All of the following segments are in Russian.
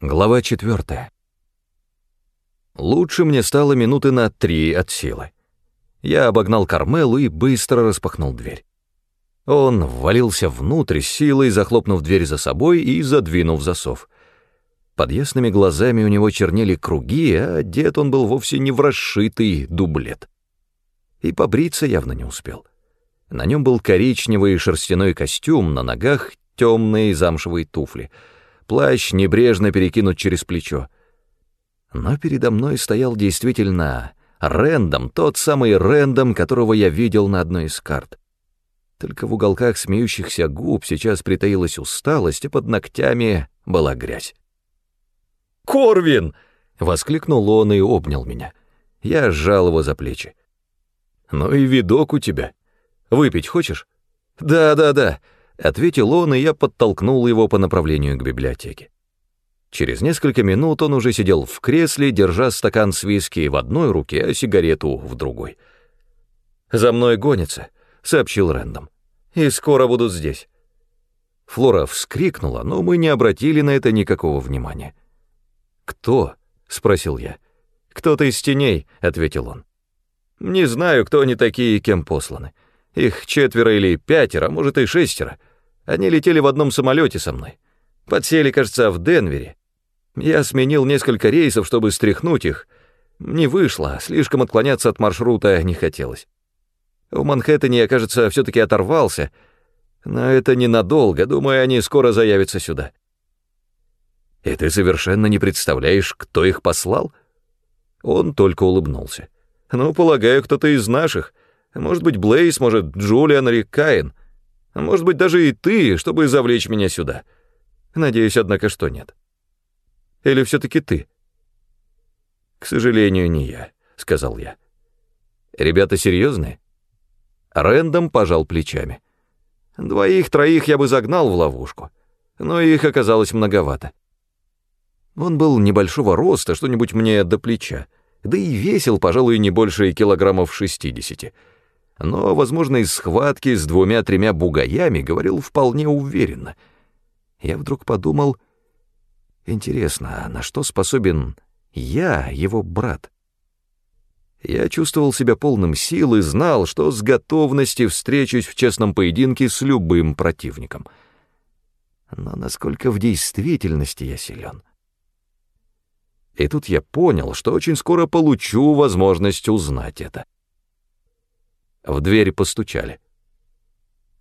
Глава четвертая. Лучше мне стало минуты на три от силы. Я обогнал Кармелу и быстро распахнул дверь. Он ввалился внутрь силой, захлопнув дверь за собой и задвинув засов. Под ясными глазами у него чернели круги, а одет он был вовсе не в расшитый дублет. И побриться явно не успел. На нем был коричневый шерстяной костюм, на ногах темные замшевые туфли — плащ небрежно перекинут через плечо. Но передо мной стоял действительно Рэндом, тот самый Рэндом, которого я видел на одной из карт. Только в уголках смеющихся губ сейчас притаилась усталость, и под ногтями была грязь. «Корвин!» — воскликнул он и обнял меня. Я сжал его за плечи. «Ну и видок у тебя. Выпить хочешь?» «Да-да-да», Ответил он, и я подтолкнул его по направлению к библиотеке. Через несколько минут он уже сидел в кресле, держа стакан с виски в одной руке, а сигарету в другой. «За мной гонится», — сообщил Рэндом. «И скоро будут здесь». Флора вскрикнула, но мы не обратили на это никакого внимания. «Кто?» — спросил я. «Кто-то из теней», — ответил он. «Не знаю, кто они такие и кем посланы. Их четверо или пятеро, а может и шестеро. Они летели в одном самолете со мной. Подсели, кажется, в Денвере. Я сменил несколько рейсов, чтобы стряхнуть их. Не вышло, слишком отклоняться от маршрута не хотелось. В Манхэттене я, кажется, все-таки оторвался, но это ненадолго, думаю, они скоро заявятся сюда. И ты совершенно не представляешь, кто их послал? Он только улыбнулся. Ну, полагаю, кто-то из наших. Может быть, Блейс, может, Джулиан или Каин. А может быть, даже и ты, чтобы завлечь меня сюда. Надеюсь, однако, что нет. Или все-таки ты? К сожалению, не я, сказал я. Ребята серьезные? Рэндом пожал плечами. Двоих-троих я бы загнал в ловушку, но их оказалось многовато. Он был небольшого роста, что-нибудь мне до плеча, да и весил, пожалуй, не больше килограммов шестидесяти но о возможной схватке с двумя-тремя бугаями говорил вполне уверенно. Я вдруг подумал, интересно, а на что способен я, его брат? Я чувствовал себя полным сил и знал, что с готовностью встречусь в честном поединке с любым противником. Но насколько в действительности я силен? И тут я понял, что очень скоро получу возможность узнать это. В двери постучали.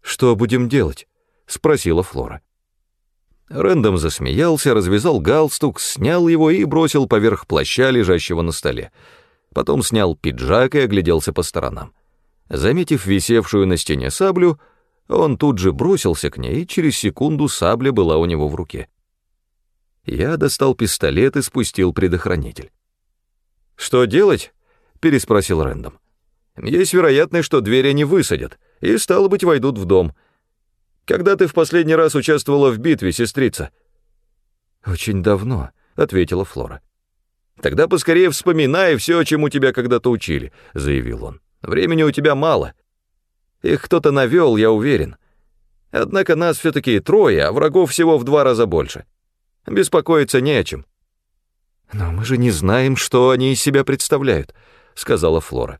«Что будем делать?» — спросила Флора. Рэндом засмеялся, развязал галстук, снял его и бросил поверх плаща, лежащего на столе. Потом снял пиджак и огляделся по сторонам. Заметив висевшую на стене саблю, он тут же бросился к ней, и через секунду сабля была у него в руке. Я достал пистолет и спустил предохранитель. «Что делать?» — переспросил Рэндом. Есть вероятность, что двери они высадят, и, стало быть, войдут в дом. Когда ты в последний раз участвовала в битве, сестрица?» «Очень давно», — ответила Флора. «Тогда поскорее вспоминай все, чему тебя когда-то учили», — заявил он. «Времени у тебя мало. Их кто-то навел, я уверен. Однако нас все-таки трое, а врагов всего в два раза больше. Беспокоиться не о чем». «Но мы же не знаем, что они из себя представляют», — сказала Флора.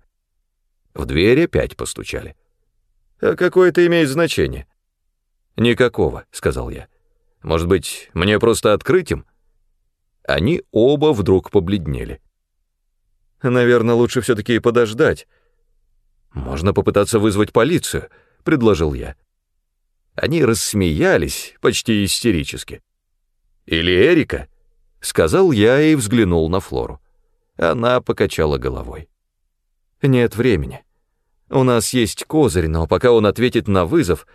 В дверь опять постучали. «А какое это имеет значение?» «Никакого», — сказал я. «Может быть, мне просто открыть им?» Они оба вдруг побледнели. «Наверное, лучше все-таки подождать. Можно попытаться вызвать полицию», — предложил я. Они рассмеялись почти истерически. «Или Эрика?» — сказал я и взглянул на Флору. Она покачала головой. «Нет времени. У нас есть козырь, но пока он ответит на вызов,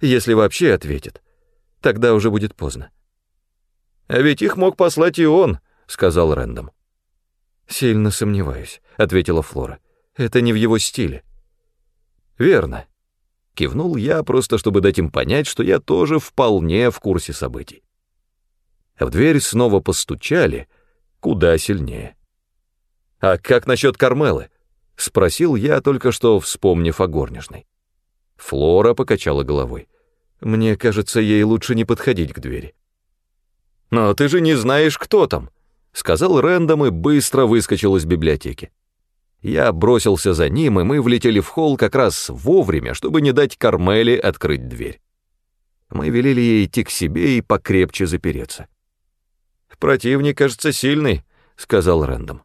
если вообще ответит, тогда уже будет поздно. «А ведь их мог послать и он», — сказал Рэндом. «Сильно сомневаюсь», — ответила Флора. «Это не в его стиле». «Верно», — кивнул я, просто чтобы дать им понять, что я тоже вполне в курсе событий. В дверь снова постучали, куда сильнее. «А как насчет Кармелы?» — спросил я, только что вспомнив о горничной. Флора покачала головой. «Мне кажется, ей лучше не подходить к двери». «Но ты же не знаешь, кто там», — сказал Рэндом и быстро выскочил из библиотеки. Я бросился за ним, и мы влетели в холл как раз вовремя, чтобы не дать Кармели открыть дверь. Мы велели ей идти к себе и покрепче запереться. «Противник, кажется, сильный», — сказал Рэндом.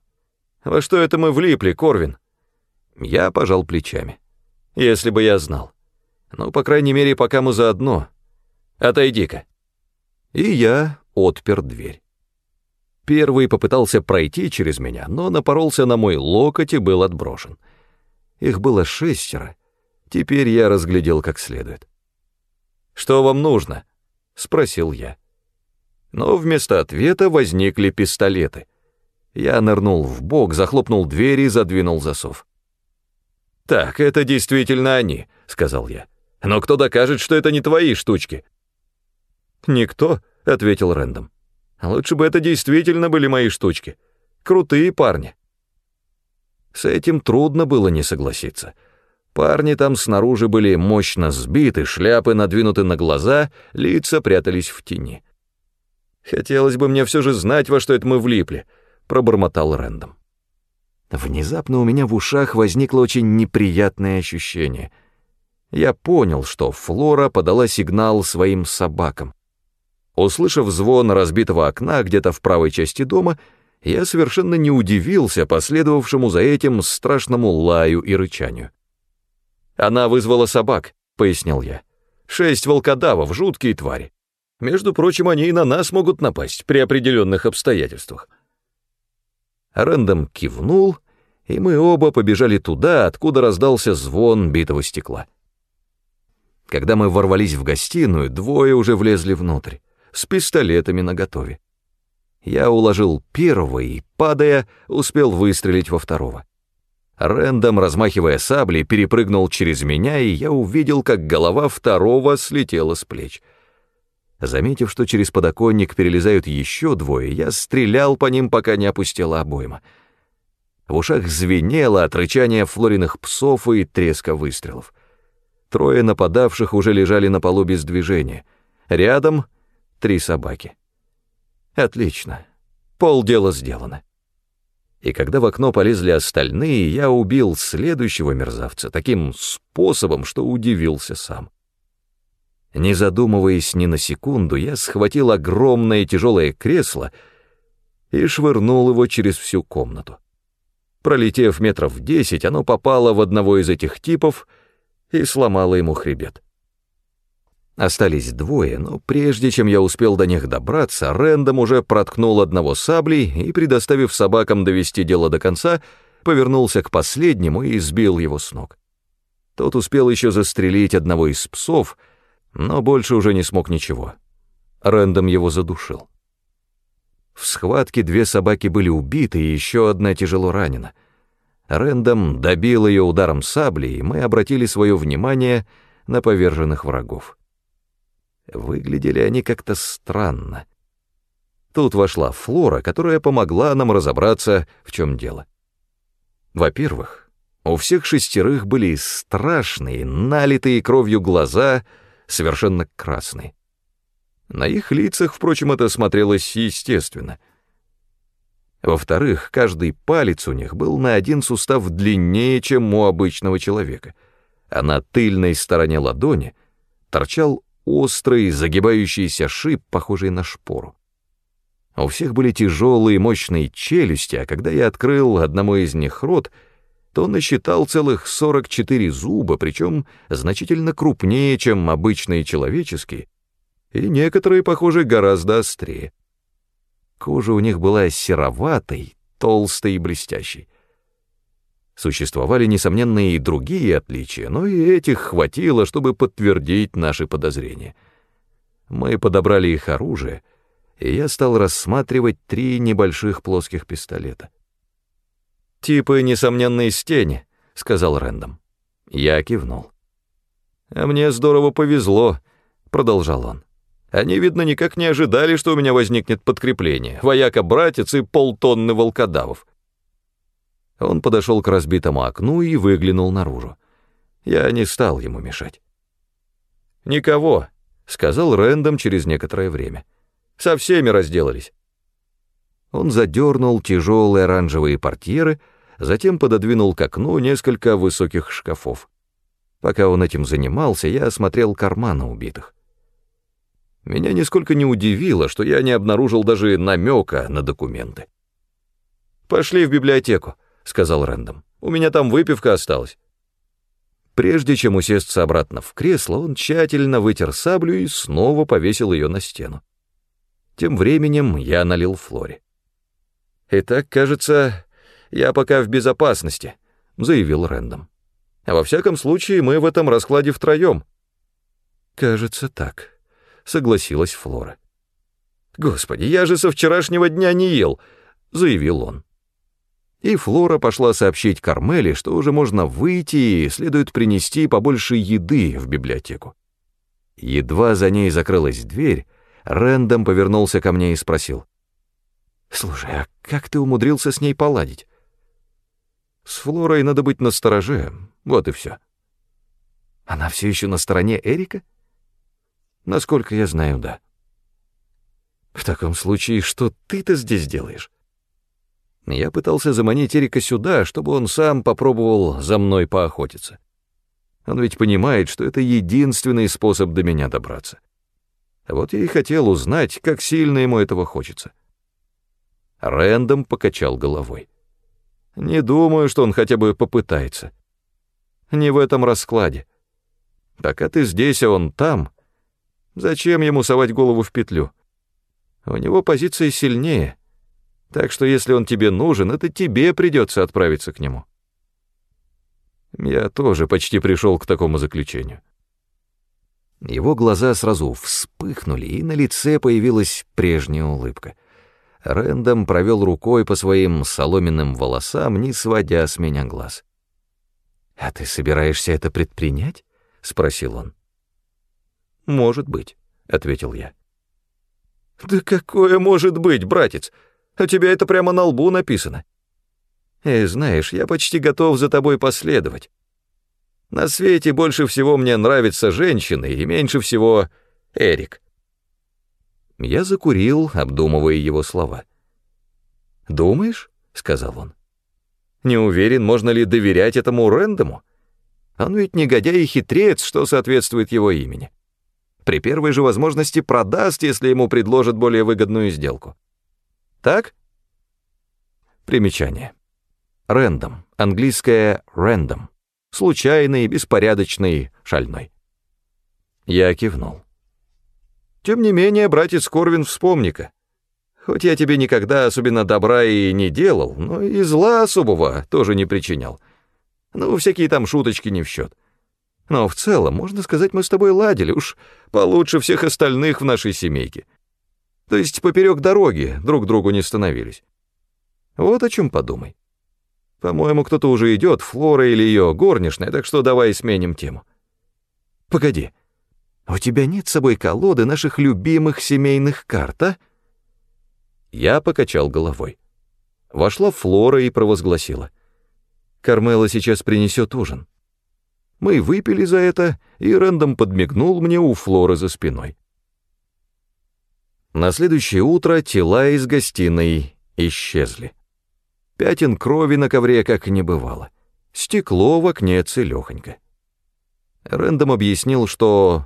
«Во что это мы влипли, Корвин?» Я пожал плечами. «Если бы я знал. Ну, по крайней мере, пока мы заодно. Отойди-ка». И я отпер дверь. Первый попытался пройти через меня, но напоролся на мой локоть и был отброшен. Их было шестеро. Теперь я разглядел как следует. «Что вам нужно?» — спросил я. Но вместо ответа возникли пистолеты. Я нырнул в бок, захлопнул дверь и задвинул засов. «Так, это действительно они», — сказал я. «Но кто докажет, что это не твои штучки?» «Никто», — ответил Рэндом. «Лучше бы это действительно были мои штучки. Крутые парни». С этим трудно было не согласиться. Парни там снаружи были мощно сбиты, шляпы надвинуты на глаза, лица прятались в тени. «Хотелось бы мне все же знать, во что это мы влипли», — пробормотал Рэндом. Внезапно у меня в ушах возникло очень неприятное ощущение. Я понял, что Флора подала сигнал своим собакам. Услышав звон разбитого окна где-то в правой части дома, я совершенно не удивился последовавшему за этим страшному лаю и рычанию. «Она вызвала собак», — пояснил я. «Шесть волкодавов, жуткие твари. Между прочим, они и на нас могут напасть при определенных обстоятельствах». Рэндом кивнул, и мы оба побежали туда, откуда раздался звон битого стекла. Когда мы ворвались в гостиную, двое уже влезли внутрь, с пистолетами наготове. Я уложил первого и, падая, успел выстрелить во второго. Рэндом, размахивая саблей, перепрыгнул через меня, и я увидел, как голова второго слетела с плеч. Заметив, что через подоконник перелезают еще двое, я стрелял по ним, пока не опустила обойма. В ушах звенело от рычания флориных псов и треска выстрелов. Трое нападавших уже лежали на полу без движения. Рядом три собаки. Отлично. Полдела сделано. И когда в окно полезли остальные, я убил следующего мерзавца таким способом, что удивился сам. Не задумываясь ни на секунду, я схватил огромное тяжелое кресло и швырнул его через всю комнату. Пролетев метров десять, оно попало в одного из этих типов и сломало ему хребет. Остались двое, но прежде чем я успел до них добраться, Рэндом уже проткнул одного саблей и, предоставив собакам довести дело до конца, повернулся к последнему и сбил его с ног. Тот успел еще застрелить одного из псов — но больше уже не смог ничего. Рэндом его задушил. В схватке две собаки были убиты, и еще одна тяжело ранена. Рэндом добил ее ударом сабли, и мы обратили свое внимание на поверженных врагов. Выглядели они как-то странно. Тут вошла Флора, которая помогла нам разобраться, в чем дело. Во-первых, у всех шестерых были страшные, налитые кровью глаза — совершенно красный. На их лицах, впрочем, это смотрелось естественно. Во-вторых, каждый палец у них был на один сустав длиннее, чем у обычного человека, а на тыльной стороне ладони торчал острый, загибающийся шип, похожий на шпору. У всех были тяжелые мощные челюсти, а когда я открыл одному из них рот — то насчитал целых 44 зуба, причем значительно крупнее, чем обычные человеческие, и некоторые, похоже, гораздо острее. Кожа у них была сероватой, толстой и блестящей. Существовали, несомненно, и другие отличия, но и этих хватило, чтобы подтвердить наши подозрения. Мы подобрали их оружие, и я стал рассматривать три небольших плоских пистолета — «Типы, несомненно, из тени», — сказал Рэндом. Я кивнул. «А мне здорово повезло», — продолжал он. «Они, видно, никак не ожидали, что у меня возникнет подкрепление, вояка-братец и полтонны волкодавов». Он подошел к разбитому окну и выглянул наружу. Я не стал ему мешать. «Никого», — сказал Рэндом через некоторое время. Со всеми разделались». Он задернул тяжелые оранжевые портьеры, затем пододвинул к окну несколько высоких шкафов. Пока он этим занимался, я осмотрел карманы убитых. Меня нисколько не удивило, что я не обнаружил даже намека на документы. «Пошли в библиотеку», — сказал Рэндом. «У меня там выпивка осталась». Прежде чем усесться обратно в кресло, он тщательно вытер саблю и снова повесил ее на стену. Тем временем я налил Флоре. «Итак, кажется, я пока в безопасности», — заявил Рэндом. «А во всяком случае, мы в этом раскладе втроем». «Кажется, так», — согласилась Флора. «Господи, я же со вчерашнего дня не ел», — заявил он. И Флора пошла сообщить Кармеле, что уже можно выйти и следует принести побольше еды в библиотеку. Едва за ней закрылась дверь, Рэндом повернулся ко мне и спросил. «Слушай, а как ты умудрился с ней поладить?» «С Флорой надо быть настороже, вот и все». «Она все еще на стороне Эрика?» «Насколько я знаю, да». «В таком случае, что ты-то здесь делаешь?» Я пытался заманить Эрика сюда, чтобы он сам попробовал за мной поохотиться. Он ведь понимает, что это единственный способ до меня добраться. Вот я и хотел узнать, как сильно ему этого хочется. Рэндом покачал головой. Не думаю, что он хотя бы попытается. Не в этом раскладе. Пока ты здесь, а он там, зачем ему совать голову в петлю? У него позиция сильнее — так что если он тебе нужен, это тебе придется отправиться к нему. Я тоже почти пришел к такому заключению. Его глаза сразу вспыхнули, и на лице появилась прежняя улыбка. Рэндом провел рукой по своим соломенным волосам, не сводя с меня глаз. «А ты собираешься это предпринять?» — спросил он. «Может быть», — ответил я. «Да какое может быть, братец?» У тебя это прямо на лбу написано. И знаешь, я почти готов за тобой последовать. На свете больше всего мне нравятся женщины, и меньше всего Эрик. Я закурил, обдумывая его слова. «Думаешь?» — сказал он. «Не уверен, можно ли доверять этому Рэндому. Он ведь негодяй и хитрец, что соответствует его имени. При первой же возможности продаст, если ему предложат более выгодную сделку. Так? Примечание. Рэндом. Английское random. Случайный, беспорядочный, шальной. Я кивнул. Тем не менее, братец Корвин, вспомни-ка. Хоть я тебе никогда особенно добра и не делал, но и зла особого тоже не причинял. Ну, всякие там шуточки не в счет. Но в целом, можно сказать, мы с тобой ладили, уж получше всех остальных в нашей семейке. То есть поперек дороги друг другу не становились. Вот о чем подумай. По-моему, кто-то уже идет, Флора или ее горничная, так что давай сменим тему. Погоди, у тебя нет с собой колоды наших любимых семейных карт, а? Я покачал головой. Вошла Флора и провозгласила. Кармела сейчас принесет ужин. Мы выпили за это, и Рэндом подмигнул мне у Флоры за спиной. На следующее утро тела из гостиной исчезли. Пятен крови на ковре как не бывало. Стекло в окне целёхонько. Рэндом объяснил, что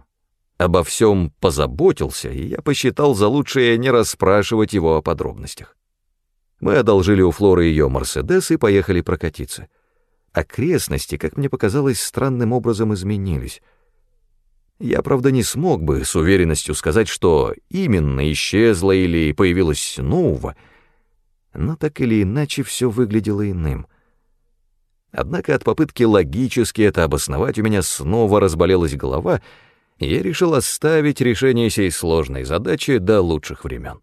обо всем позаботился, и я посчитал за лучшее не расспрашивать его о подробностях. Мы одолжили у Флоры ее Мерседес и поехали прокатиться. Окрестности, как мне показалось, странным образом изменились — я, правда, не смог бы с уверенностью сказать, что именно исчезло или появилось нового, но так или иначе все выглядело иным. Однако от попытки логически это обосновать у меня снова разболелась голова, и я решил оставить решение сей сложной задачи до лучших времен.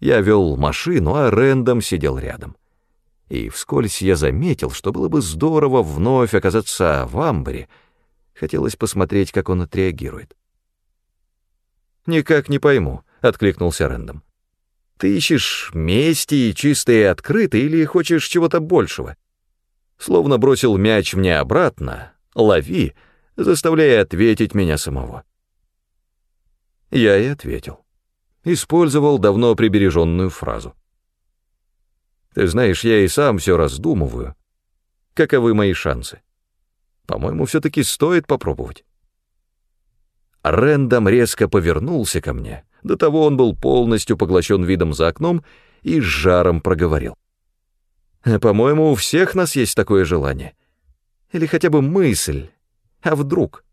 Я вел машину, а Рэндом сидел рядом. И вскользь я заметил, что было бы здорово вновь оказаться в Амбре — Хотелось посмотреть, как он отреагирует. «Никак не пойму», — откликнулся Рэндом. «Ты ищешь мести чистые и открытые или хочешь чего-то большего?» Словно бросил мяч мне обратно, лови, заставляя ответить меня самого. Я и ответил. использовал давно прибереженную фразу. «Ты знаешь, я и сам все раздумываю. Каковы мои шансы? По-моему, все-таки стоит попробовать». Рэндом резко повернулся ко мне. До того он был полностью поглощен видом за окном и с жаром проговорил. «По-моему, у всех нас есть такое желание. Или хотя бы мысль. А вдруг?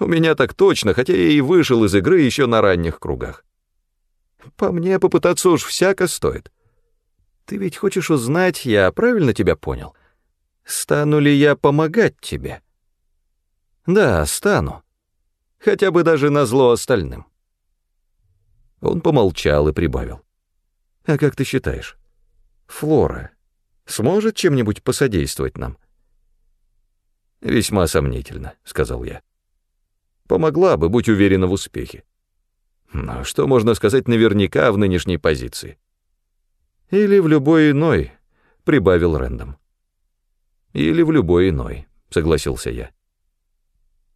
У меня так точно, хотя я и вышел из игры еще на ранних кругах. По мне попытаться уж всяко стоит. Ты ведь хочешь узнать, я правильно тебя понял? Стану ли я помогать тебе? Да, стану. Хотя бы даже на зло остальным. Он помолчал и прибавил. А как ты считаешь, Флора сможет чем-нибудь посодействовать нам? Весьма сомнительно, сказал я. Помогла бы, будь уверена в успехе. Но что можно сказать наверняка в нынешней позиции? Или в любой иной, прибавил Рэндом. Или в любой иной, согласился я.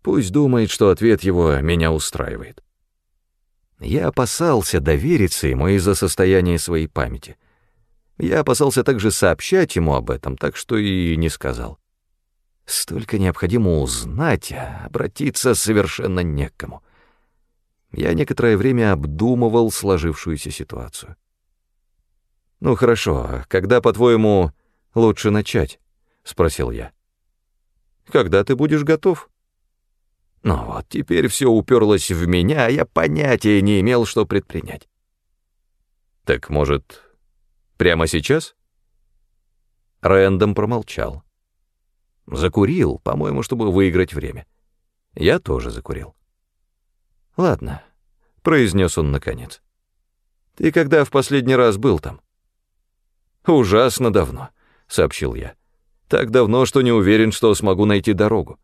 Пусть думает, что ответ его меня устраивает. Я опасался довериться ему из-за состояния своей памяти. Я опасался также сообщать ему об этом, так что и не сказал. Столько необходимо узнать, а обратиться совершенно некому. Я некоторое время обдумывал сложившуюся ситуацию. «Ну хорошо, а когда, по-твоему, лучше начать?» — спросил я. «Когда ты будешь готов?» Ну вот, теперь все уперлось в меня, а я понятия не имел, что предпринять. «Так, может, прямо сейчас?» Рэндом промолчал. Закурил, по-моему, чтобы выиграть время. Я тоже закурил. «Ладно», — произнес он наконец. «Ты когда в последний раз был там?» «Ужасно давно», — сообщил я. «Так давно, что не уверен, что смогу найти дорогу».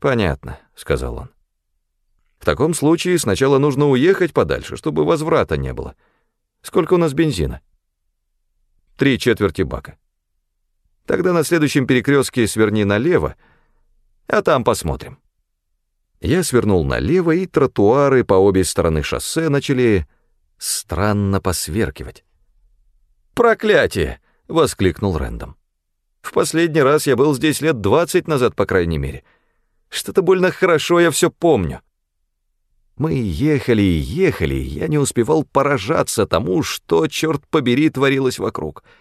«Понятно», — сказал он. «В таком случае сначала нужно уехать подальше, чтобы возврата не было. Сколько у нас бензина?» «Три четверти бака». Тогда на следующем перекрестке сверни налево, а там посмотрим. Я свернул налево, и тротуары по обе стороны шоссе начали странно посверкивать. «Проклятие!» — воскликнул Рэндом. «В последний раз я был здесь лет двадцать назад, по крайней мере. Что-то больно хорошо я все помню». Мы ехали и ехали, я не успевал поражаться тому, что, черт побери, творилось вокруг —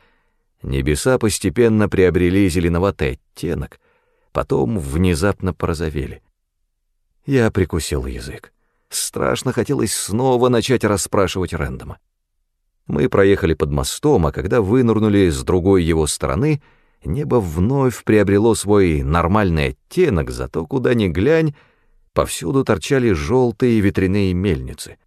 Небеса постепенно приобрели зеленоватый оттенок, потом внезапно порозовели. Я прикусил язык. Страшно хотелось снова начать расспрашивать Рэндома. Мы проехали под мостом, а когда вынырнули с другой его стороны, небо вновь приобрело свой нормальный оттенок, зато куда ни глянь, повсюду торчали желтые ветряные мельницы.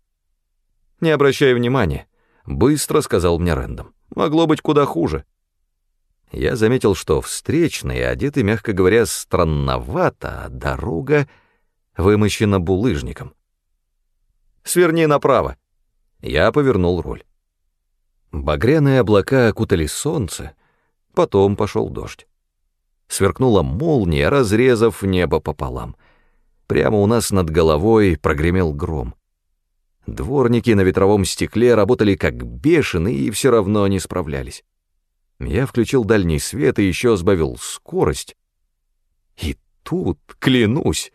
«Не обращай внимания», — быстро сказал мне Рэндом. «Могло быть куда хуже» я заметил, что встречные одеты, мягко говоря, странновато, а дорога вымощена булыжником. «Сверни направо!» Я повернул руль. Багряные облака окутали солнце, потом пошел дождь. Сверкнула молния, разрезав небо пополам. Прямо у нас над головой прогремел гром. Дворники на ветровом стекле работали как бешеные и все равно не справлялись. Я включил дальний свет и еще сбавил скорость. И тут, клянусь,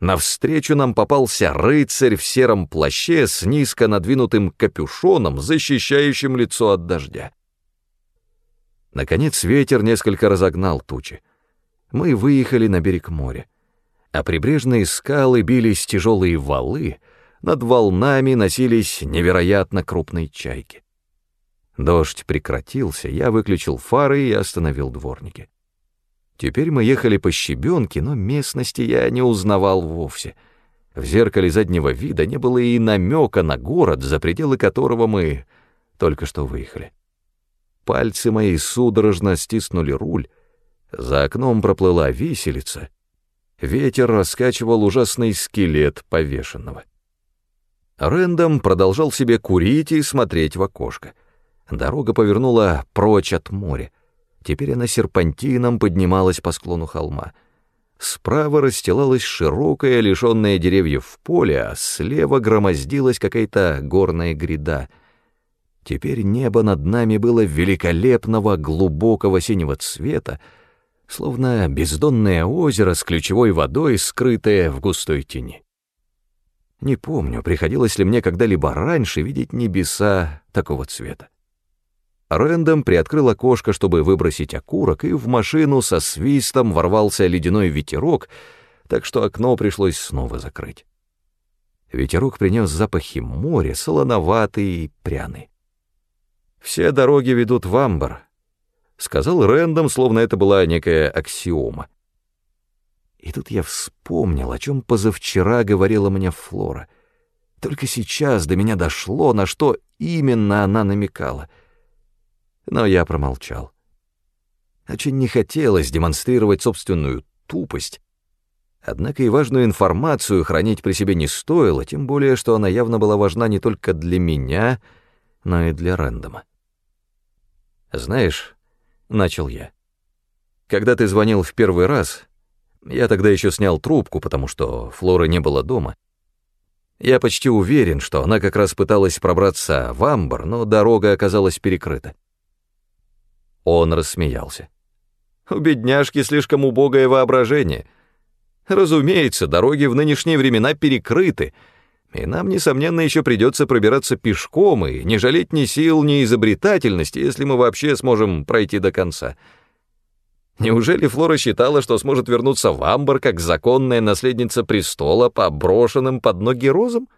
навстречу нам попался рыцарь в сером плаще с низко надвинутым капюшоном, защищающим лицо от дождя. Наконец ветер несколько разогнал тучи. Мы выехали на берег моря, а прибрежные скалы бились тяжелые валы, над волнами носились невероятно крупные чайки. Дождь прекратился, я выключил фары и остановил дворники. Теперь мы ехали по щебенке, но местности я не узнавал вовсе. В зеркале заднего вида не было и намека на город, за пределы которого мы только что выехали. Пальцы мои судорожно стиснули руль, за окном проплыла виселица, ветер раскачивал ужасный скелет повешенного. Рэндом продолжал себе курить и смотреть в окошко — Дорога повернула прочь от моря. Теперь она серпантином поднималась по склону холма. Справа расстилалась широкая, лишенная деревьев поле, а слева громоздилась какая-то горная гряда. Теперь небо над нами было великолепного глубокого синего цвета, словно бездонное озеро с ключевой водой, скрытое в густой тени. Не помню, приходилось ли мне когда-либо раньше видеть небеса такого цвета. Рэндом приоткрыл окошко, чтобы выбросить окурок, и в машину со свистом ворвался ледяной ветерок, так что окно пришлось снова закрыть. Ветерок принес запахи моря, солоноватый и пряный. «Все дороги ведут в Амбар», — сказал Рэндом, словно это была некая аксиома. И тут я вспомнил, о чем позавчера говорила мне Флора. Только сейчас до меня дошло, на что именно она намекала — но я промолчал. Очень не хотелось демонстрировать собственную тупость, однако и важную информацию хранить при себе не стоило, тем более, что она явно была важна не только для меня, но и для Рэндома. «Знаешь», — начал я, — «когда ты звонил в первый раз, я тогда еще снял трубку, потому что Флоры не было дома. Я почти уверен, что она как раз пыталась пробраться в Амбар, но дорога оказалась перекрыта. Он рассмеялся. У бедняжки слишком убогое воображение. Разумеется, дороги в нынешние времена перекрыты, и нам, несомненно, еще придется пробираться пешком и не жалеть ни сил, ни изобретательности, если мы вообще сможем пройти до конца. Неужели Флора считала, что сможет вернуться в Амбар как законная наследница престола по брошенным под ноги розам?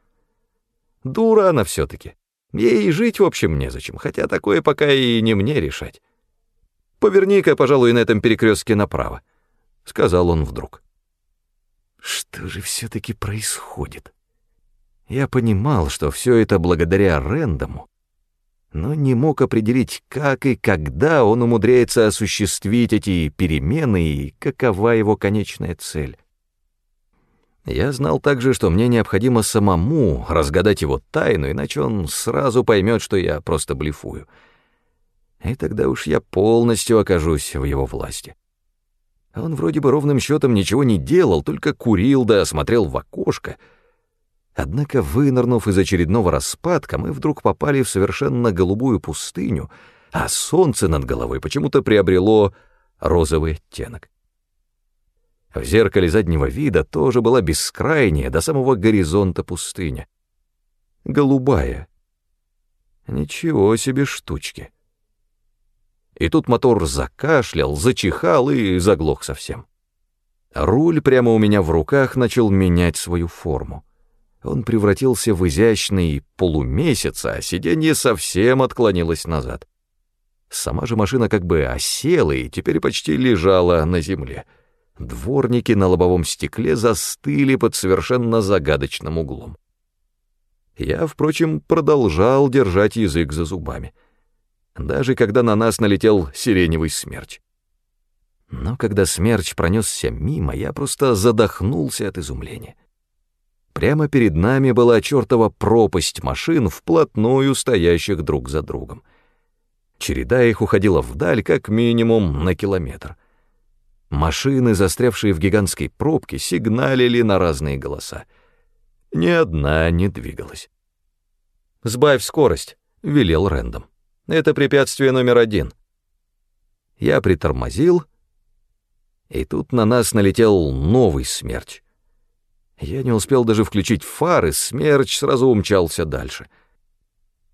Дура она все-таки. Ей жить, в общем, незачем, хотя такое пока и не мне решать. Поверни-ка, пожалуй, на этом перекрестке направо», — сказал он вдруг. Что же все-таки происходит? Я понимал, что все это благодаря Рэндому, но не мог определить, как и когда он умудряется осуществить эти перемены и какова его конечная цель. Я знал также, что мне необходимо самому разгадать его тайну, иначе он сразу поймет, что я просто блефую — и тогда уж я полностью окажусь в его власти. Он вроде бы ровным счетом ничего не делал, только курил да смотрел в окошко. Однако, вынырнув из очередного распадка, мы вдруг попали в совершенно голубую пустыню, а солнце над головой почему-то приобрело розовый оттенок. В зеркале заднего вида тоже была бескрайняя до самого горизонта пустыня. Голубая. Ничего себе штучки и тут мотор закашлял, зачихал и заглох совсем. Руль прямо у меня в руках начал менять свою форму. Он превратился в изящный полумесяц, а сиденье совсем отклонилось назад. Сама же машина как бы осела и теперь почти лежала на земле. Дворники на лобовом стекле застыли под совершенно загадочным углом. Я, впрочем, продолжал держать язык за зубами — даже когда на нас налетел сиреневый смерч. Но когда смерч пронесся мимо, я просто задохнулся от изумления. Прямо перед нами была чертова пропасть машин, вплотную стоящих друг за другом. Череда их уходила вдаль как минимум на километр. Машины, застрявшие в гигантской пробке, сигналили на разные голоса. Ни одна не двигалась. «Сбавь скорость», — велел Рэндом. Это препятствие номер один. Я притормозил, и тут на нас налетел новый смерч. Я не успел даже включить фары, смерч сразу умчался дальше.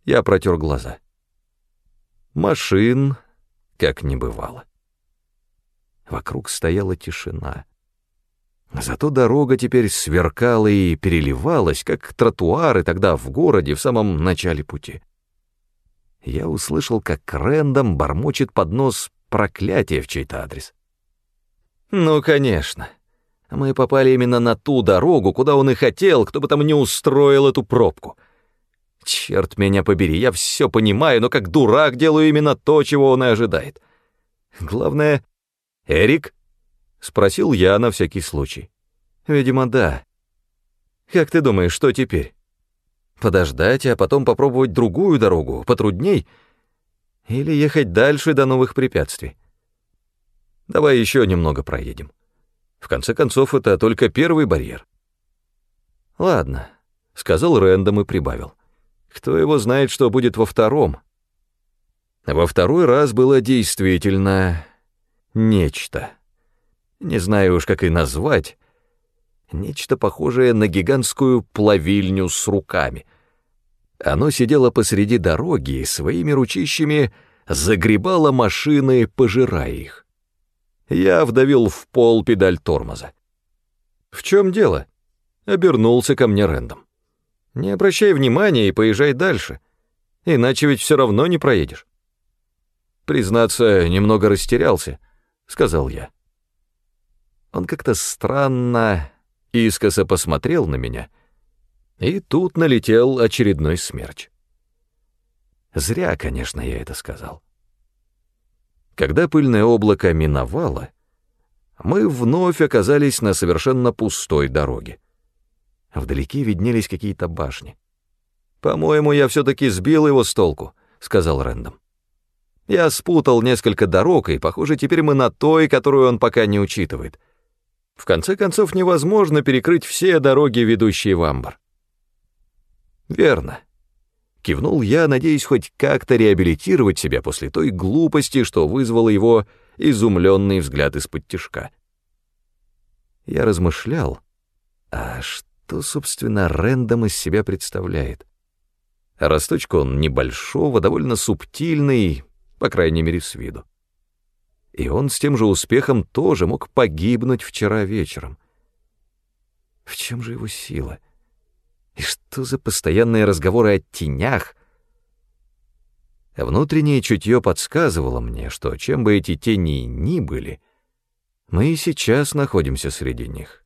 Я протер глаза. Машин как не бывало. Вокруг стояла тишина. Зато дорога теперь сверкала и переливалась, как тротуары тогда в городе в самом начале пути я услышал, как Рэндом бормочет под нос проклятие в чей-то адрес. «Ну, конечно. Мы попали именно на ту дорогу, куда он и хотел, кто бы там не устроил эту пробку. Черт меня побери, я все понимаю, но как дурак делаю именно то, чего он и ожидает. Главное... Эрик?» — спросил я на всякий случай. «Видимо, да. Как ты думаешь, что теперь?» Подождать, а потом попробовать другую дорогу, потрудней? Или ехать дальше до новых препятствий? Давай еще немного проедем. В конце концов, это только первый барьер. «Ладно», — сказал Рэндом и прибавил. «Кто его знает, что будет во втором?» Во второй раз было действительно нечто. Не знаю уж, как и назвать. Нечто похожее на гигантскую плавильню с руками. Оно сидело посреди дороги и своими ручищами загребало машины, пожирая их. Я вдавил в пол педаль тормоза. «В чем дело?» — обернулся ко мне Рэндом. «Не обращай внимания и поезжай дальше, иначе ведь все равно не проедешь». «Признаться, немного растерялся», — сказал я. Он как-то странно искоса посмотрел на меня, и тут налетел очередной смерч. Зря, конечно, я это сказал. Когда пыльное облако миновало, мы вновь оказались на совершенно пустой дороге. Вдалеке виднелись какие-то башни. «По-моему, я все-таки сбил его с толку», — сказал Рэндом. Я спутал несколько дорог, и, похоже, теперь мы на той, которую он пока не учитывает. В конце концов, невозможно перекрыть все дороги, ведущие в Амбар. Верно. Кивнул я, надеясь хоть как-то реабилитировать себя после той глупости, что вызвало его изумленный взгляд из-под тишка. Я размышлял, а что, собственно, Рэндом из себя представляет? Росточка он небольшого, довольно субтильный, по крайней мере, с виду. И он с тем же успехом тоже мог погибнуть вчера вечером. В чем же его сила? И что за постоянные разговоры о тенях? Внутреннее чутье подсказывало мне, что чем бы эти тени ни были, мы и сейчас находимся среди них.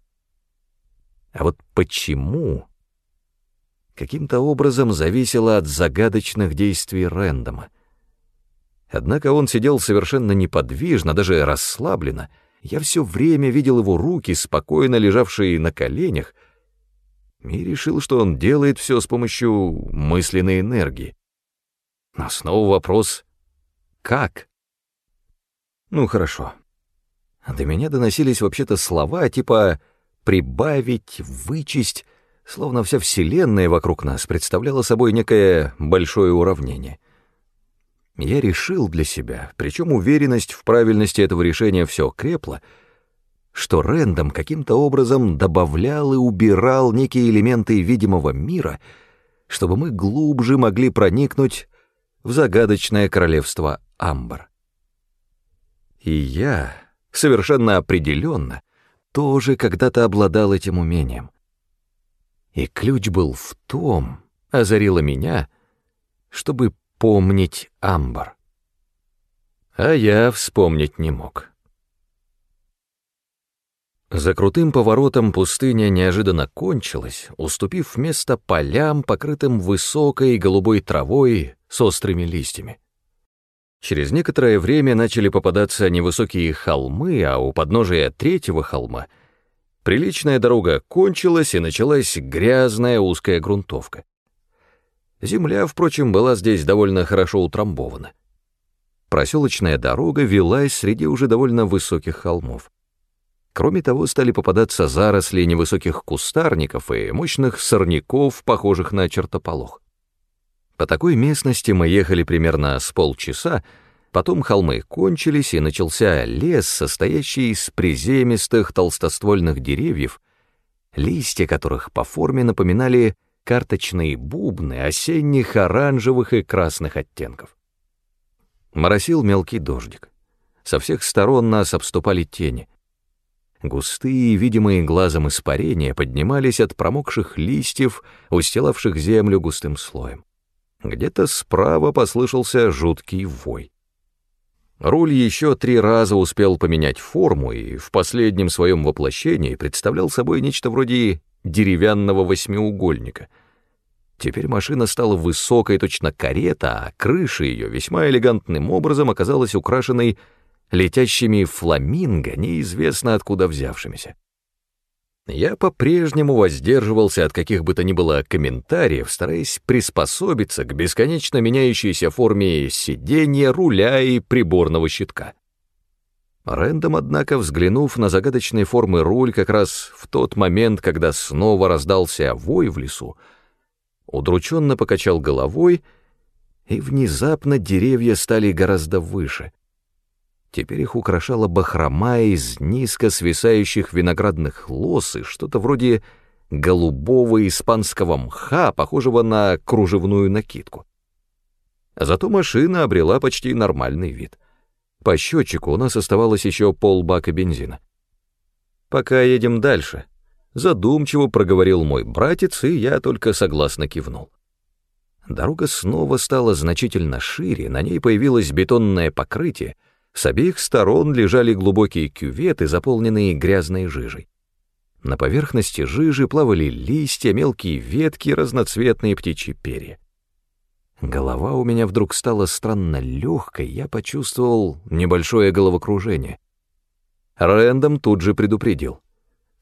А вот почему? Каким-то образом зависело от загадочных действий Рэндома. Однако он сидел совершенно неподвижно, даже расслабленно. Я все время видел его руки, спокойно лежавшие на коленях, и решил, что он делает все с помощью мысленной энергии. Но снова вопрос «как?». Ну, хорошо. До меня доносились вообще-то слова типа «прибавить», «вычесть», словно вся Вселенная вокруг нас представляла собой некое большое уравнение — я решил для себя, причем уверенность в правильности этого решения все крепла, что Рэндом каким-то образом добавлял и убирал некие элементы видимого мира, чтобы мы глубже могли проникнуть в загадочное королевство Амбар. И я, совершенно определенно, тоже когда-то обладал этим умением. И ключ был в том, озарило меня, чтобы помнить Амбар. А я вспомнить не мог. За крутым поворотом пустыня неожиданно кончилась, уступив место полям, покрытым высокой голубой травой с острыми листьями. Через некоторое время начали попадаться невысокие холмы, а у подножия третьего холма приличная дорога кончилась и началась грязная узкая грунтовка. Земля, впрочем, была здесь довольно хорошо утрамбована. Проселочная дорога велась среди уже довольно высоких холмов. Кроме того, стали попадаться заросли невысоких кустарников и мощных сорняков, похожих на чертополох. По такой местности мы ехали примерно с полчаса, потом холмы кончились, и начался лес, состоящий из приземистых толстоствольных деревьев, листья которых по форме напоминали карточные бубны осенних оранжевых и красных оттенков. Моросил мелкий дождик. Со всех сторон нас обступали тени. Густые, видимые глазом испарения поднимались от промокших листьев, устилавших землю густым слоем. Где-то справа послышался жуткий вой. Руль еще три раза успел поменять форму и в последнем своем воплощении представлял собой нечто вроде деревянного восьмиугольника. Теперь машина стала высокой, точно карета, а крыша ее весьма элегантным образом оказалась украшенной летящими фламинго, неизвестно откуда взявшимися. Я по-прежнему воздерживался от каких бы то ни было комментариев, стараясь приспособиться к бесконечно меняющейся форме сиденья, руля и приборного щитка. Рэндом, однако, взглянув на загадочные формы руль как раз в тот момент, когда снова раздался вой в лесу, удрученно покачал головой, и внезапно деревья стали гораздо выше. Теперь их украшала бахрома из низко свисающих виноградных лос и что-то вроде голубого испанского мха, похожего на кружевную накидку. Зато машина обрела почти нормальный вид — по счетчику у нас оставалось еще полбака бензина. «Пока едем дальше», — задумчиво проговорил мой братец, и я только согласно кивнул. Дорога снова стала значительно шире, на ней появилось бетонное покрытие, с обеих сторон лежали глубокие кюветы, заполненные грязной жижей. На поверхности жижи плавали листья, мелкие ветки, разноцветные птичьи перья. Голова у меня вдруг стала странно легкой, я почувствовал небольшое головокружение. Рэндом тут же предупредил.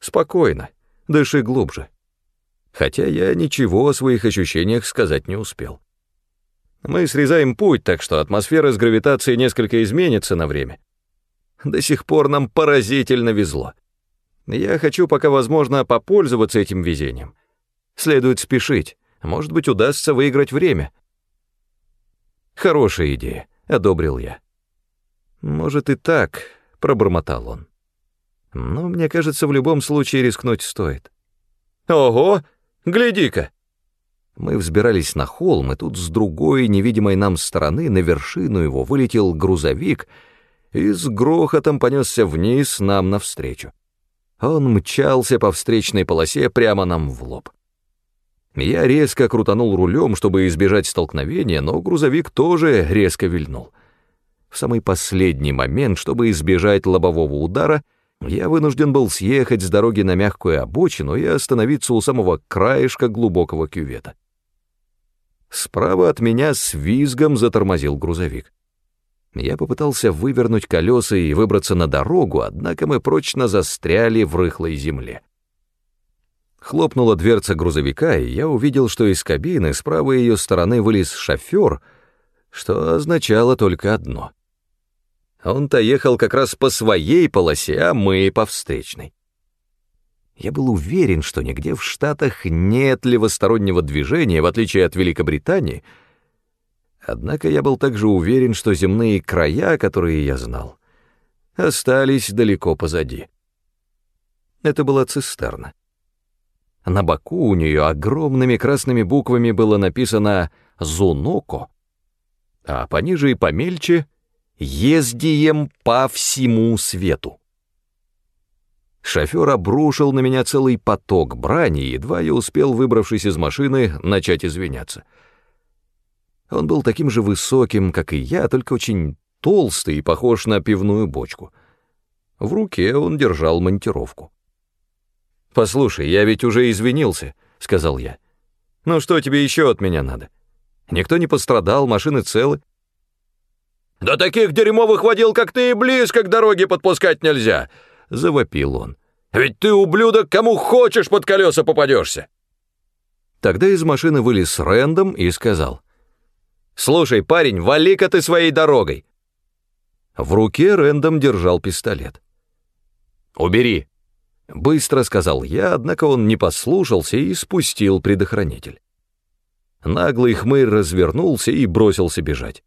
«Спокойно, дыши глубже». Хотя я ничего о своих ощущениях сказать не успел. Мы срезаем путь, так что атмосфера с гравитацией несколько изменится на время. До сих пор нам поразительно везло. Я хочу, пока возможно, попользоваться этим везением. Следует спешить, может быть, удастся выиграть время. «Хорошая идея», — одобрил я. «Может и так», — пробормотал он. «Но мне кажется, в любом случае рискнуть стоит». «Ого! Гляди-ка!» Мы взбирались на холм, и тут с другой невидимой нам стороны на вершину его вылетел грузовик и с грохотом понесся вниз нам навстречу. Он мчался по встречной полосе прямо нам в лоб. Я резко крутанул рулем, чтобы избежать столкновения, но грузовик тоже резко вильнул. В самый последний момент, чтобы избежать лобового удара, я вынужден был съехать с дороги на мягкую обочину и остановиться у самого краешка глубокого кювета. Справа от меня с визгом затормозил грузовик. Я попытался вывернуть колеса и выбраться на дорогу, однако мы прочно застряли в рыхлой земле. Хлопнула дверца грузовика, и я увидел, что из кабины с правой ее стороны вылез шофер, что означало только одно. Он-то ехал как раз по своей полосе, а мы по встречной. Я был уверен, что нигде в Штатах нет левостороннего движения, в отличие от Великобритании, однако я был также уверен, что земные края, которые я знал, остались далеко позади. Это была цистерна. На боку у нее огромными красными буквами было написано «Зуноко», а пониже и помельче «Ездием по всему свету». Шофер обрушил на меня целый поток брани, едва я успел, выбравшись из машины, начать извиняться. Он был таким же высоким, как и я, только очень толстый и похож на пивную бочку. В руке он держал монтировку. «Послушай, я ведь уже извинился», — сказал я. «Ну что тебе еще от меня надо? Никто не пострадал, машины целы». «Да таких дерьмовых водил, как ты, и близко к дороге подпускать нельзя», — завопил он. «Ведь ты, ублюдок, кому хочешь под колеса попадешься». Тогда из машины вылез Рэндом и сказал. «Слушай, парень, вали-ка ты своей дорогой». В руке Рэндом держал пистолет. «Убери», Быстро сказал я, однако он не послушался и спустил предохранитель. Наглый хмырь развернулся и бросился бежать.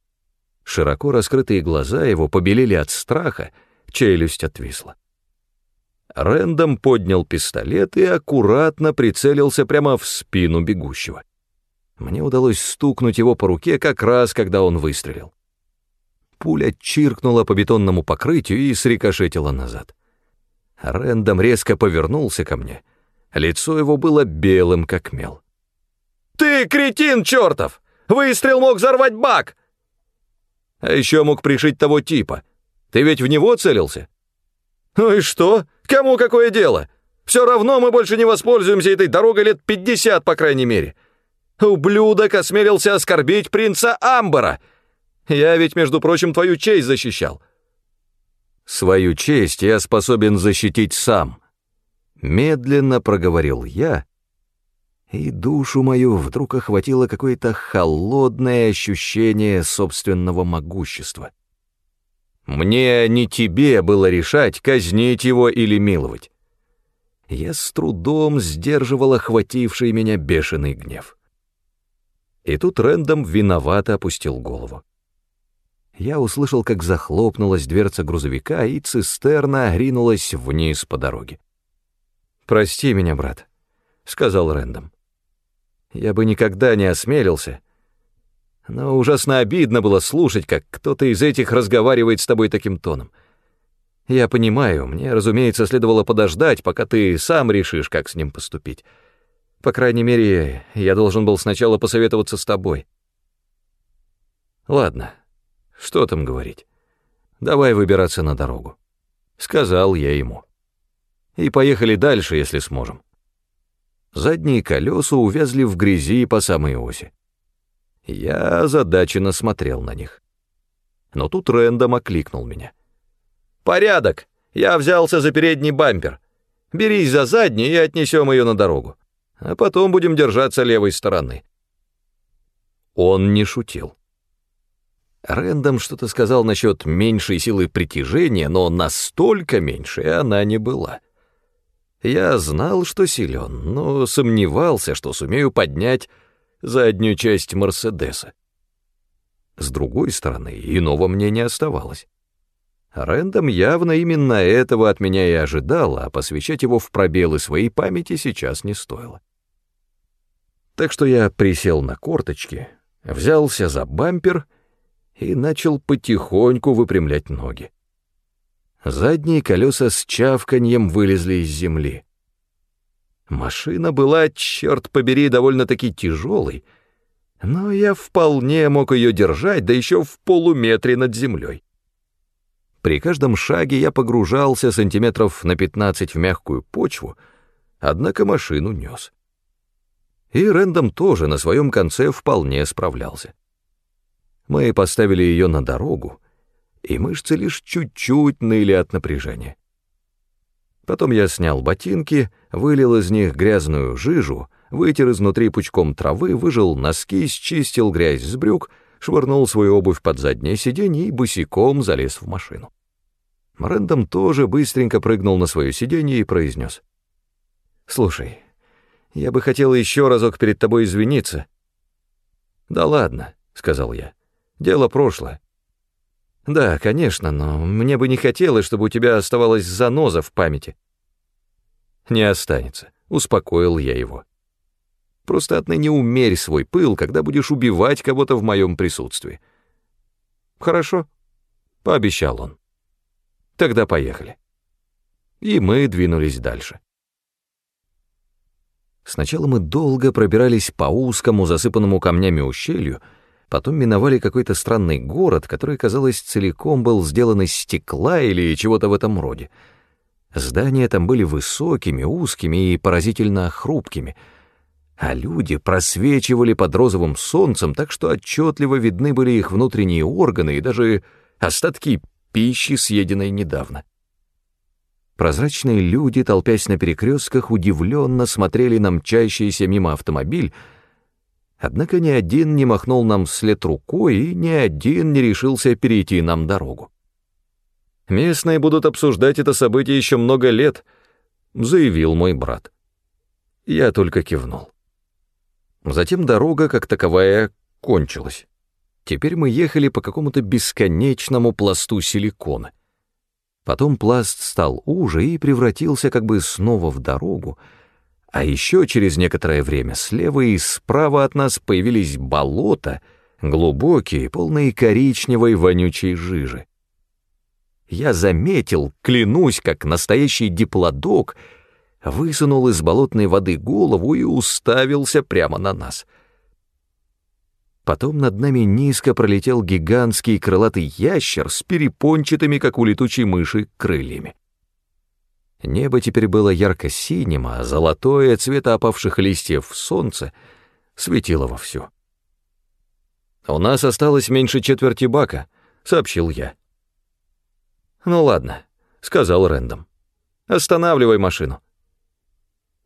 Широко раскрытые глаза его побелели от страха, челюсть отвисла. Рэндом поднял пистолет и аккуратно прицелился прямо в спину бегущего. Мне удалось стукнуть его по руке как раз, когда он выстрелил. Пуля чиркнула по бетонному покрытию и срикошетила назад. Рэндом резко повернулся ко мне. Лицо его было белым, как мел. «Ты кретин чертов! Выстрел мог взорвать бак!» «А еще мог пришить того типа. Ты ведь в него целился?» «Ну и что? Кому какое дело? Все равно мы больше не воспользуемся этой дорогой лет пятьдесят, по крайней мере. Ублюдок осмелился оскорбить принца Амбара. Я ведь, между прочим, твою честь защищал. Свою честь я способен защитить сам. Медленно проговорил я, и душу мою вдруг охватило какое-то холодное ощущение собственного могущества. Мне не тебе было решать, казнить его или миловать. Я с трудом сдерживал охвативший меня бешеный гнев. И тут Рэндом виновато опустил голову. Я услышал, как захлопнулась дверца грузовика, и цистерна ринулась вниз по дороге. «Прости меня, брат», — сказал Рэндом. «Я бы никогда не осмелился, но ужасно обидно было слушать, как кто-то из этих разговаривает с тобой таким тоном. Я понимаю, мне, разумеется, следовало подождать, пока ты сам решишь, как с ним поступить. По крайней мере, я должен был сначала посоветоваться с тобой. Ладно, что там говорить? Давай выбираться на дорогу. Сказал я ему. И поехали дальше, если сможем. Задние колеса увязли в грязи по самой оси. Я озадаченно смотрел на них. Но тут Рэндом окликнул меня. «Порядок! Я взялся за передний бампер. Берись за задний и отнесем ее на дорогу. А потом будем держаться левой стороны». Он не шутил. Рэндом что-то сказал насчет меньшей силы притяжения, но настолько меньшей она не была. Я знал, что силен, но сомневался, что сумею поднять заднюю часть Мерседеса. С другой стороны, иного мне не оставалось. Рэндом явно именно этого от меня и ожидал, а посвящать его в пробелы своей памяти сейчас не стоило. Так что я присел на корточки, взялся за бампер и начал потихоньку выпрямлять ноги. Задние колеса с чавканьем вылезли из земли. Машина была, черт побери, довольно-таки тяжелой, но я вполне мог ее держать, да еще в полуметре над землей. При каждом шаге я погружался сантиметров на 15 в мягкую почву, однако машину нес. И Рэндом тоже на своем конце вполне справлялся. Мы поставили ее на дорогу, и мышцы лишь чуть-чуть ныли от напряжения. Потом я снял ботинки, вылил из них грязную жижу, вытер изнутри пучком травы, выжил носки, счистил грязь с брюк, швырнул свою обувь под заднее сиденье и босиком залез в машину. Рэндом тоже быстренько прыгнул на свое сиденье и произнес. «Слушай, я бы хотел еще разок перед тобой извиниться». «Да ладно», — сказал я, — «дело прошлое». «Да, конечно, но мне бы не хотелось, чтобы у тебя оставалась заноза в памяти». «Не останется», — успокоил я его. «Просто отныне умерь свой пыл, когда будешь убивать кого-то в моем присутствии». «Хорошо», — пообещал он. «Тогда поехали». И мы двинулись дальше. Сначала мы долго пробирались по узкому, засыпанному камнями ущелью, Потом миновали какой-то странный город, который, казалось, целиком был сделан из стекла или чего-то в этом роде. Здания там были высокими, узкими и поразительно хрупкими, а люди просвечивали под розовым солнцем, так что отчетливо видны были их внутренние органы и даже остатки пищи, съеденной недавно. Прозрачные люди, толпясь на перекрестках, удивленно смотрели на мчащийся мимо автомобиль, Однако ни один не махнул нам вслед рукой, и ни один не решился перейти нам дорогу. «Местные будут обсуждать это событие еще много лет», — заявил мой брат. Я только кивнул. Затем дорога, как таковая, кончилась. Теперь мы ехали по какому-то бесконечному пласту силикона. Потом пласт стал уже и превратился как бы снова в дорогу, а еще через некоторое время слева и справа от нас появились болота, глубокие, полные коричневой вонючей жижи. Я заметил, клянусь, как настоящий диплодок, высунул из болотной воды голову и уставился прямо на нас. Потом над нами низко пролетел гигантский крылатый ящер с перепончатыми, как у летучей мыши, крыльями. Небо теперь было ярко-синим, а золотое цвета опавших листьев солнца светило вовсю. «У нас осталось меньше четверти бака», — сообщил я. «Ну ладно», — сказал Рэндом. «Останавливай машину».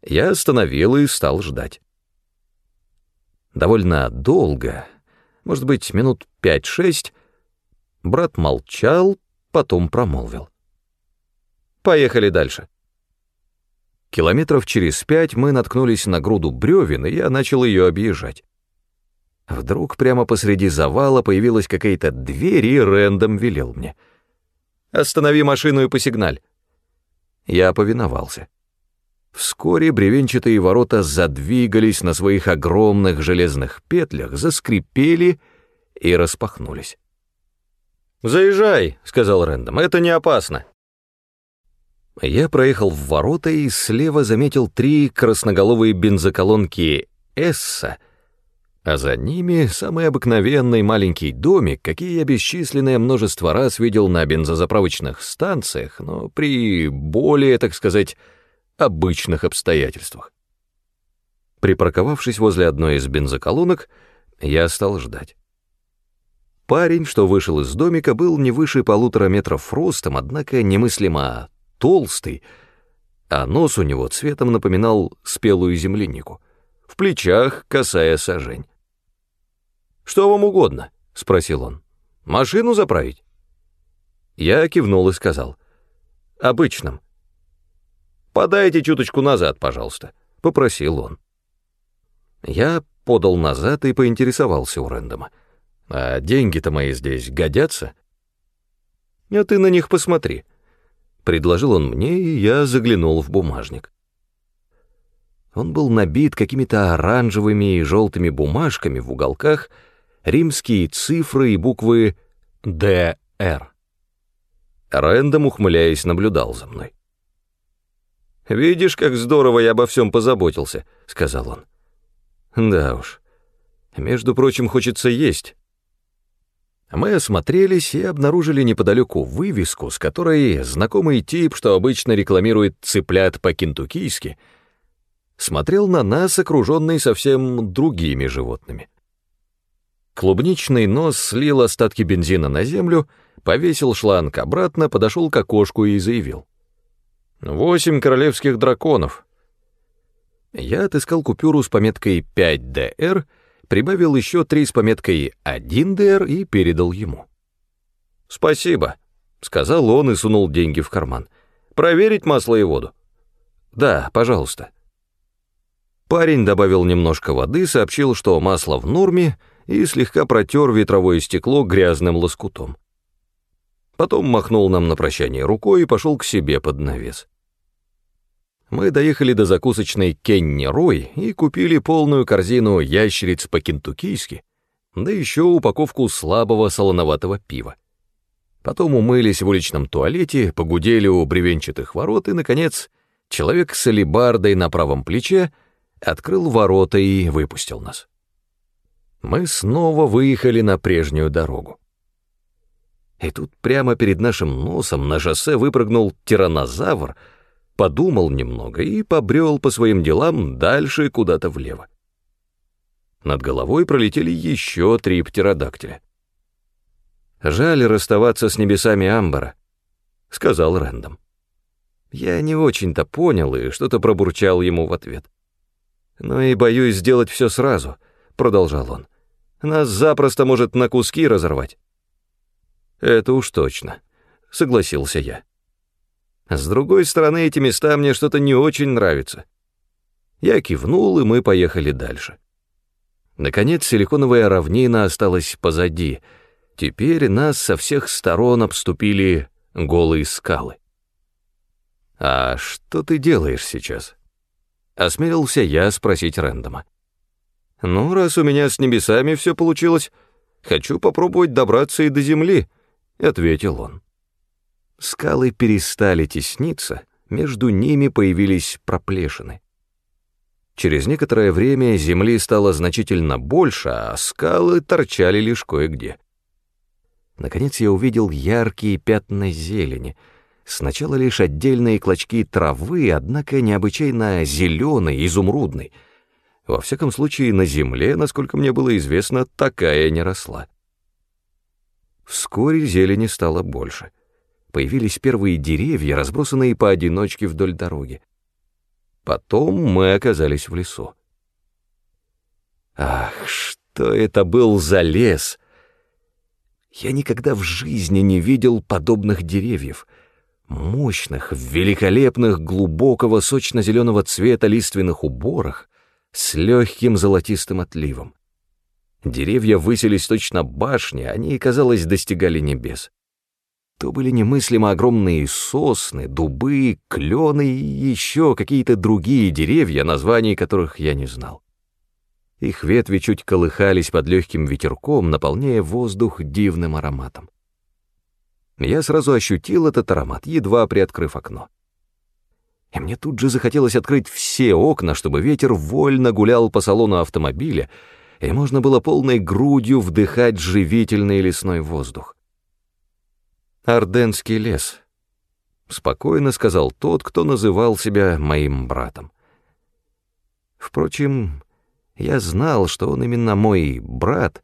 Я остановил и стал ждать. Довольно долго, может быть, минут пять-шесть, брат молчал, потом промолвил. «Поехали дальше». Километров через пять мы наткнулись на груду бревен, и я начал ее объезжать. Вдруг прямо посреди завала появилась какая-то дверь, и Рэндом велел мне. «Останови машину и посигналь». Я повиновался. Вскоре бревенчатые ворота задвигались на своих огромных железных петлях, заскрипели и распахнулись. «Заезжай», — сказал Рэндом, — «это не опасно». Я проехал в ворота и слева заметил три красноголовые бензоколонки «Эсса», а за ними самый обыкновенный маленький домик, какие я бесчисленное множество раз видел на бензозаправочных станциях, но при более, так сказать, обычных обстоятельствах. Припарковавшись возле одной из бензоколонок, я стал ждать. Парень, что вышел из домика, был не выше полутора метров ростом, однако немыслимо толстый, а нос у него цветом напоминал спелую землянику. В плечах косая сажень. «Что вам угодно?» — спросил он. «Машину заправить?» Я кивнул и сказал. «Обычным». «Подайте чуточку назад, пожалуйста», — попросил он. Я подал назад и поинтересовался у Рэндома. «А деньги-то мои здесь годятся?» «А ты на них посмотри», — предложил он мне, и я заглянул в бумажник. Он был набит какими-то оранжевыми и желтыми бумажками в уголках, римские цифры и буквы «ДР». Рэндом, ухмыляясь, наблюдал за мной. «Видишь, как здорово я обо всем позаботился», — сказал он. «Да уж. Между прочим, хочется есть». Мы осмотрелись и обнаружили неподалеку вывеску, с которой знакомый тип, что обычно рекламирует цыплят по-кентуккийски, смотрел на нас, окруженный совсем другими животными. Клубничный нос слил остатки бензина на землю, повесил шланг обратно, подошел к окошку и заявил. Восемь королевских драконов. Я отыскал купюру с пометкой 5DR, прибавил еще три с пометкой 1DR и передал ему. «Спасибо», — сказал он и сунул деньги в карман. «Проверить масло и воду?» «Да, пожалуйста». Парень добавил немножко воды, сообщил, что масло в норме, и слегка протер ветровое стекло грязным лоскутом. Потом махнул нам на прощание рукой и пошел к себе под навес. Мы доехали до закусочной Кенни Рой и купили полную корзину ящериц по-кентуккийски, да еще упаковку слабого солоноватого пива. Потом умылись в уличном туалете, погудели у бревенчатых ворот, и, наконец, человек с алебардой на правом плече открыл ворота и выпустил нас. Мы снова выехали на прежнюю дорогу. И тут прямо перед нашим носом на шоссе выпрыгнул тиранозавр — подумал немного и побрел по своим делам дальше куда-то влево. Над головой пролетели еще три птеродактиля. «Жаль расставаться с небесами Амбара», — сказал Рэндом. Я не очень-то понял и что-то пробурчал ему в ответ. «Но и боюсь сделать все сразу», — продолжал он. «Нас запросто может на куски разорвать». «Это уж точно», — согласился я. С другой стороны, эти места мне что-то не очень нравятся. Я кивнул, и мы поехали дальше. Наконец, силиконовая равнина осталась позади. Теперь нас со всех сторон обступили голые скалы. «А что ты делаешь сейчас?» Осмелился я спросить Рэндома. «Ну, раз у меня с небесами все получилось, хочу попробовать добраться и до земли», — ответил он. Скалы перестали тесниться, между ними появились проплешины. Через некоторое время земли стало значительно больше, а скалы торчали лишь кое-где. Наконец я увидел яркие пятна зелени, сначала лишь отдельные клочки травы, однако необычайно зеленой, изумрудной. Во всяком случае, на земле, насколько мне было известно, такая не росла. Вскоре зелени стало больше — появились первые деревья, разбросанные поодиночке вдоль дороги. Потом мы оказались в лесу. Ах, что это был за лес! Я никогда в жизни не видел подобных деревьев. Мощных, великолепных, глубокого сочно-зеленого цвета лиственных уборах с легким золотистым отливом. Деревья высились точно башни, они, казалось, достигали небес. То были немыслимо огромные сосны, дубы, клены и еще какие-то другие деревья, названий которых я не знал. Их ветви чуть колыхались под легким ветерком, наполняя воздух дивным ароматом. Я сразу ощутил этот аромат, едва приоткрыв окно. И мне тут же захотелось открыть все окна, чтобы ветер вольно гулял по салону автомобиля, и можно было полной грудью вдыхать живительный лесной воздух. «Орденский лес», — спокойно сказал тот, кто называл себя моим братом. Впрочем, я знал, что он именно мой брат,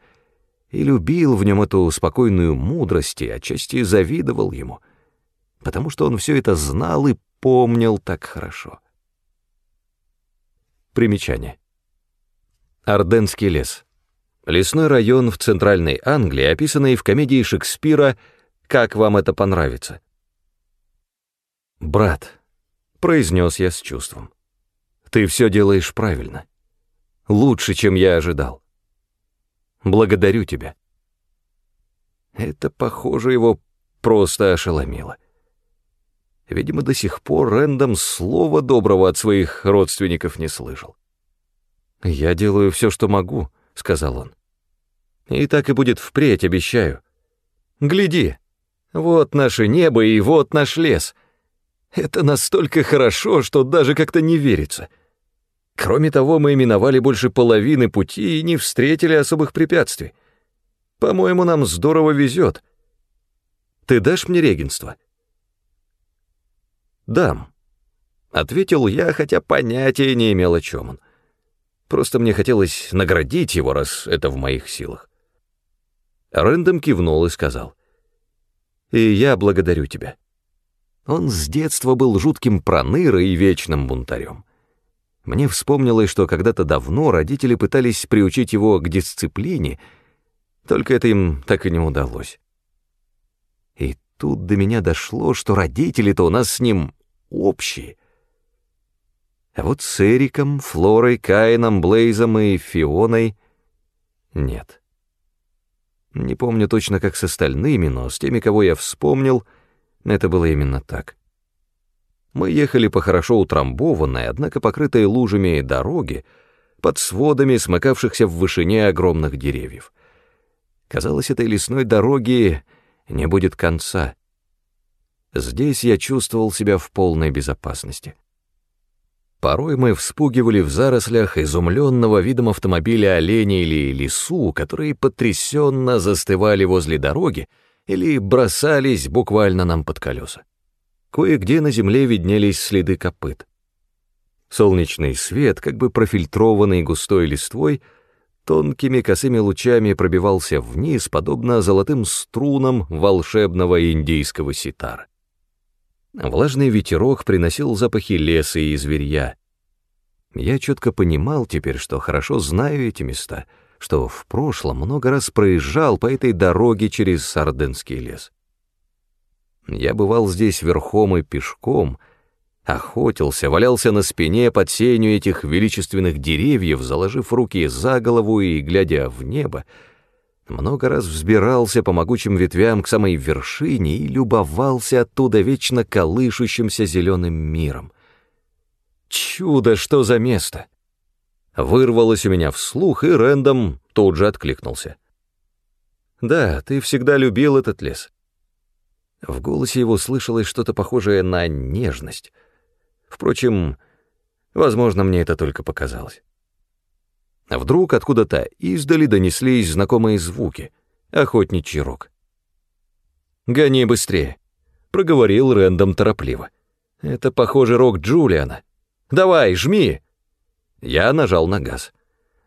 и любил в нем эту спокойную мудрость и отчасти завидовал ему, потому что он все это знал и помнил так хорошо. Примечание. Орденский лес. Лесной район в Центральной Англии, описанный в комедии Шекспира «Как вам это понравится?» «Брат», — произнес я с чувством, — «ты все делаешь правильно лучше, чем я ожидал. Благодарю тебя. Это, похоже, его просто ошеломило. Видимо, до сих пор Рэндом слова доброго от своих родственников не слышал. «Я делаю все, что могу», — сказал он. «И так и будет впредь, обещаю. Гляди, вот наше небо и вот наш лес. Это настолько хорошо, что даже как-то не верится». Кроме того, мы именовали больше половины пути и не встретили особых препятствий. По-моему, нам здорово везет. Ты дашь мне регенство? Дам, — ответил я, хотя понятия не имел, о чем он. Просто мне хотелось наградить его, раз это в моих силах. Рэндом кивнул и сказал. «И я благодарю тебя». Он с детства был жутким пронырой и вечным бунтарем. Мне вспомнилось, что когда-то давно родители пытались приучить его к дисциплине, только это им так и не удалось. И тут до меня дошло, что родители-то у нас с ним общие. А вот с Эриком, Флорой, Каином, Блейзом и Фионой нет. Не помню точно, как с остальными, но с теми, кого я вспомнил, это было именно так. Мы ехали по хорошо утрамбованной, однако покрытой лужами дороге, под сводами смыкавшихся в вышине огромных деревьев. Казалось, этой лесной дороги не будет конца. Здесь я чувствовал себя в полной безопасности. Порой мы вспугивали в зарослях изумленного видом автомобиля оленя или лису, которые потрясенно застывали возле дороги или бросались буквально нам под колеса. Кое-где на земле виднелись следы копыт. Солнечный свет, как бы профильтрованный густой листвой, тонкими косыми лучами пробивался вниз, подобно золотым струнам волшебного индийского ситара. Влажный ветерок приносил запахи леса и зверья. Я четко понимал теперь, что хорошо знаю эти места, что в прошлом много раз проезжал по этой дороге через Сарденский лес. Я бывал здесь верхом и пешком, охотился, валялся на спине под сенью этих величественных деревьев, заложив руки за голову и глядя в небо, много раз взбирался по могучим ветвям к самой вершине и любовался оттуда вечно колышущимся зеленым миром. Чудо, что за место! Вырвалось у меня вслух, и Рэндом тут же откликнулся. «Да, ты всегда любил этот лес. В голосе его слышалось что-то похожее на нежность. Впрочем, возможно, мне это только показалось. А вдруг откуда-то издали донеслись знакомые звуки, охотничий рог. «Гони быстрее», — проговорил Рэндом торопливо. «Это, похоже, рог Джулиана. Давай, жми!» Я нажал на газ.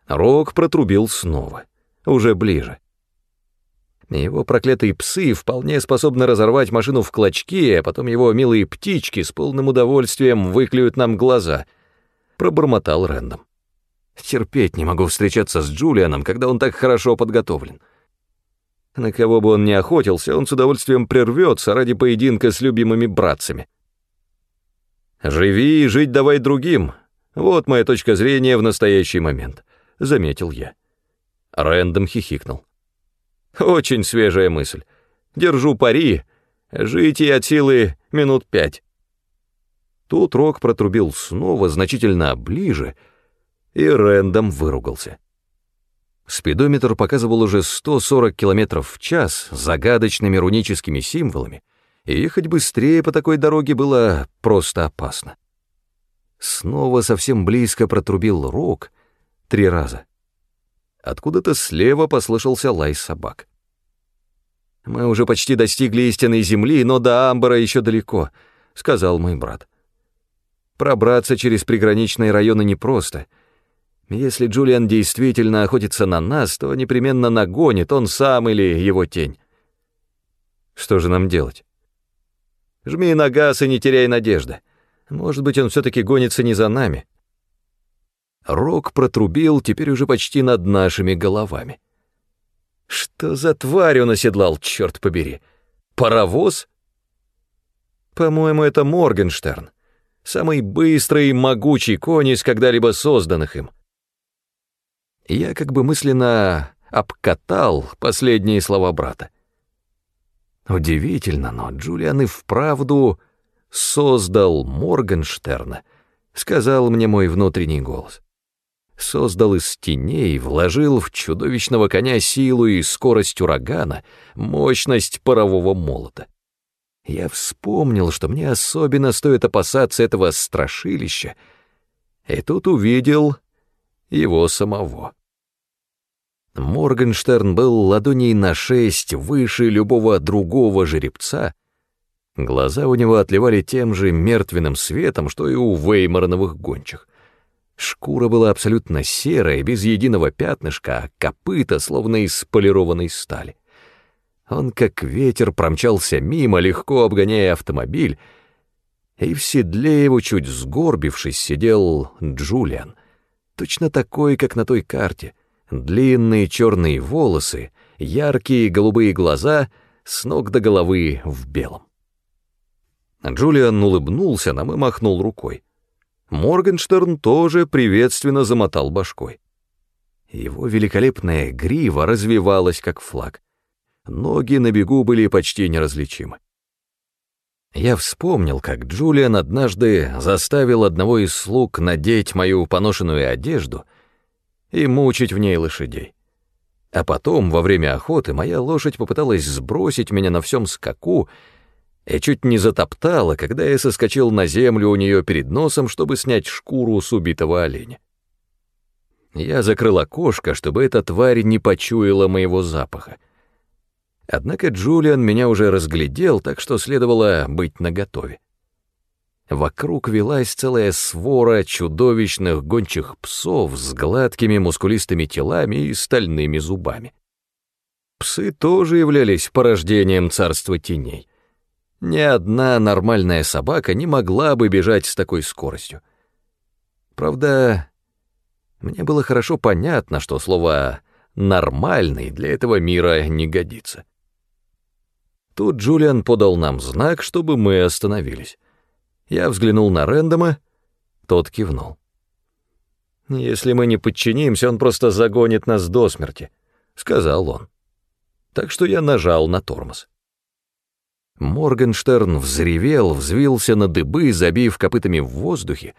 Рог протрубил снова, уже ближе. Его проклятые псы вполне способны разорвать машину в клочки, а потом его милые птички с полным удовольствием выклюют нам глаза», — пробормотал Рэндом. «Терпеть не могу встречаться с Джулианом, когда он так хорошо подготовлен». На кого бы он ни охотился, он с удовольствием прервется ради поединка с любимыми братцами. «Живи и жить давай другим», вот моя точка зрения в настоящий момент», — заметил я. Рэндом хихикнул. «Очень свежая мысль. Держу пари. Жить и от силы минут пять». Тут Рок протрубил снова, значительно ближе, и Рэндом выругался. Спидометр показывал уже 140 км в час загадочными руническими символами, и ехать быстрее по такой дороге было просто опасно. Снова совсем близко протрубил рог три раза. Откуда-то слева послышался лай собак. «Мы уже почти достигли истинной земли, но до Амбара еще далеко», — сказал мой брат. «Пробраться через приграничные районы непросто. Если Джулиан действительно охотится на нас, то непременно нагонит он сам или его тень. Что же нам делать? Жми на газ и не теряй надежды. Может быть, он все-таки гонится не за нами. Рок протрубил теперь уже почти над нашими головами. Что за тварь он оседлал, черт побери? Паровоз? По-моему, это Моргенштерн, самый быстрый и могучий конь из когда-либо созданных им. Я как бы мысленно обкатал последние слова брата. Удивительно, но Джулиан и вправду создал Моргенштерна, сказал мне мой внутренний голос. Создал из теней, вложил в чудовищного коня силу и скорость урагана, мощность парового молота. Я вспомнил, что мне особенно стоит опасаться этого страшилища, и тут увидел его самого. Моргенштерн был ладоней на шесть выше любого другого жеребца, Глаза у него отливали тем же мертвенным светом, что и у Веймарновых гончих. Шкура была абсолютно серая, без единого пятнышка, а копыта словно из полированной стали. Он как ветер промчался мимо, легко обгоняя автомобиль, и в седле его, чуть сгорбившись, сидел Джулиан, точно такой, как на той карте. Длинные черные волосы, яркие голубые глаза, с ног до головы в белом. Джулиан улыбнулся нам и махнул рукой. Моргенштерн тоже приветственно замотал башкой. Его великолепная грива развивалась, как флаг. Ноги на бегу были почти неразличимы. Я вспомнил, как Джулиан однажды заставил одного из слуг надеть мою поношенную одежду и мучить в ней лошадей. А потом, во время охоты, моя лошадь попыталась сбросить меня на всем скаку, и чуть не затоптала, когда я соскочил на землю у нее перед носом, чтобы снять шкуру с убитого оленя. Я закрыл окошко, чтобы эта тварь не почуяла моего запаха. Однако Джулиан меня уже разглядел, так что следовало быть наготове. Вокруг велась целая свора чудовищных гончих псов с гладкими мускулистыми телами и стальными зубами. Псы тоже являлись порождением царства теней. Ни одна нормальная собака не могла бы бежать с такой скоростью. Правда, мне было хорошо понятно, что слово «нормальный» для этого мира не годится. Тут Джулиан подал нам знак, чтобы мы остановились. Я взглянул на Рэндома, тот кивнул. «Если мы не подчинимся, он просто загонит нас до смерти», — сказал он. Так что я нажал на тормоз. Моргенштерн взревел, взвился на дыбы, забив копытами в воздухе,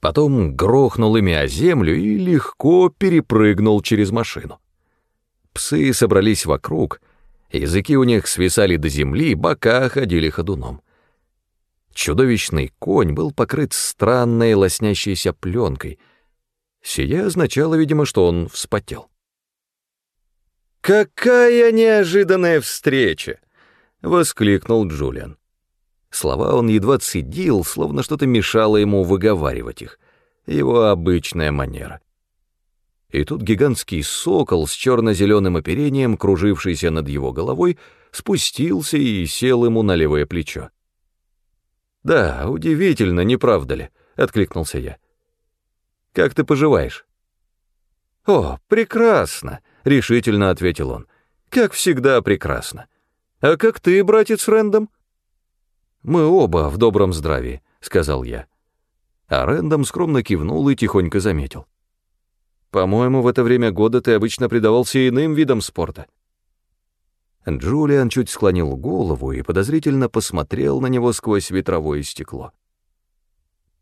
потом грохнул ими о землю и легко перепрыгнул через машину. Псы собрались вокруг, языки у них свисали до земли, бока ходили ходуном. Чудовищный конь был покрыт странной лоснящейся пленкой. Сия означало, видимо, что он вспотел. «Какая неожиданная встреча!» — воскликнул Джулиан. Слова он едва цедил, словно что-то мешало ему выговаривать их. Его обычная манера. И тут гигантский сокол с черно-зеленым оперением, кружившийся над его головой, спустился и сел ему на левое плечо. «Да, удивительно, не правда ли?» — откликнулся я. «Как ты поживаешь?» «О, прекрасно!» — решительно ответил он. Как всегда прекрасно. А как ты, братец Рэндом? Мы оба в добром здравии, сказал я. А Рэндом скромно кивнул и тихонько заметил. По-моему, в это время года ты обычно предавался иным видам спорта. Джулиан чуть склонил голову и подозрительно посмотрел на него сквозь ветровое стекло.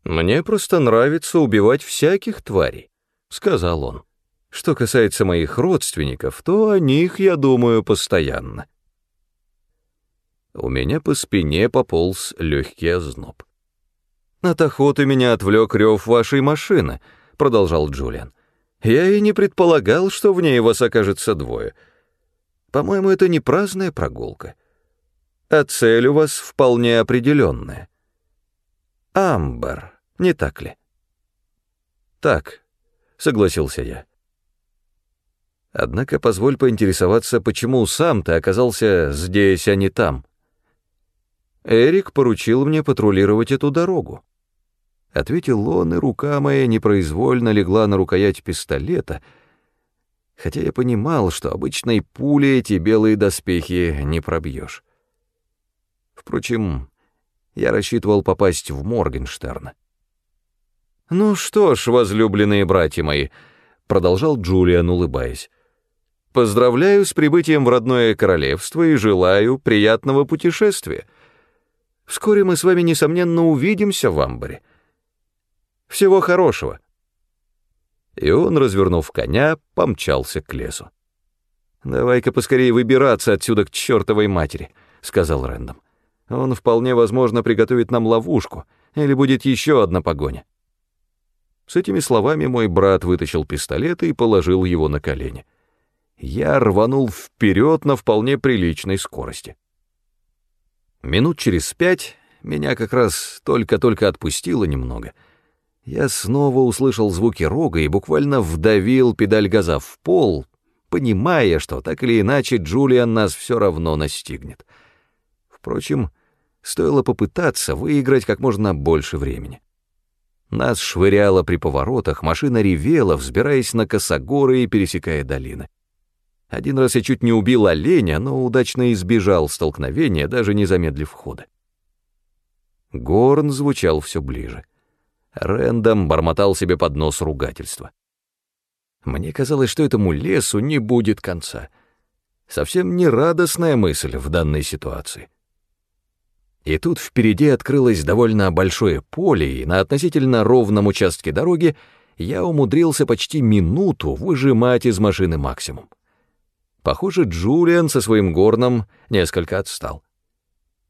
«Мне просто нравится убивать всяких тварей», — сказал он. «Что касается моих родственников, то о них я думаю постоянно». У меня по спине пополз легкий озноб. «От охоты меня отвлек рев вашей машины», — продолжал Джулиан. «Я и не предполагал, что в ней вас окажется двое. По-моему, это не праздная прогулка, а цель у вас вполне определенная. Амбер, не так ли?» «Так», — согласился я. «Однако позволь поинтересоваться, почему сам ты оказался здесь, а не там?» Эрик поручил мне патрулировать эту дорогу. Ответил он, и рука моя непроизвольно легла на рукоять пистолета, хотя я понимал, что обычной пулей эти белые доспехи не пробьешь. Впрочем, я рассчитывал попасть в Моргенштерна. «Ну что ж, возлюбленные братья мои», — продолжал Джулиан, улыбаясь, «поздравляю с прибытием в родное королевство и желаю приятного путешествия». Вскоре мы с вами, несомненно, увидимся в Амбаре. Всего хорошего». И он, развернув коня, помчался к лесу. «Давай-ка поскорее выбираться отсюда к чертовой матери», — сказал Рэндом. «Он вполне возможно приготовит нам ловушку, или будет еще одна погоня». С этими словами мой брат вытащил пистолет и положил его на колени. Я рванул вперед на вполне приличной скорости. Минут через пять меня как раз только-только отпустило немного. Я снова услышал звуки рога и буквально вдавил педаль газа в пол, понимая, что так или иначе Джулиан нас все равно настигнет. Впрочем, стоило попытаться выиграть как можно больше времени. Нас швыряло при поворотах, машина ревела, взбираясь на косогоры и пересекая долины. Один раз я чуть не убил оленя, но удачно избежал столкновения, даже не замедлив хода. Горн звучал все ближе. Рэндом бормотал себе под нос ругательства. Мне казалось, что этому лесу не будет конца. Совсем не радостная мысль в данной ситуации. И тут впереди открылось довольно большое поле, и на относительно ровном участке дороги я умудрился почти минуту выжимать из машины максимум. Похоже, Джулиан со своим горном несколько отстал.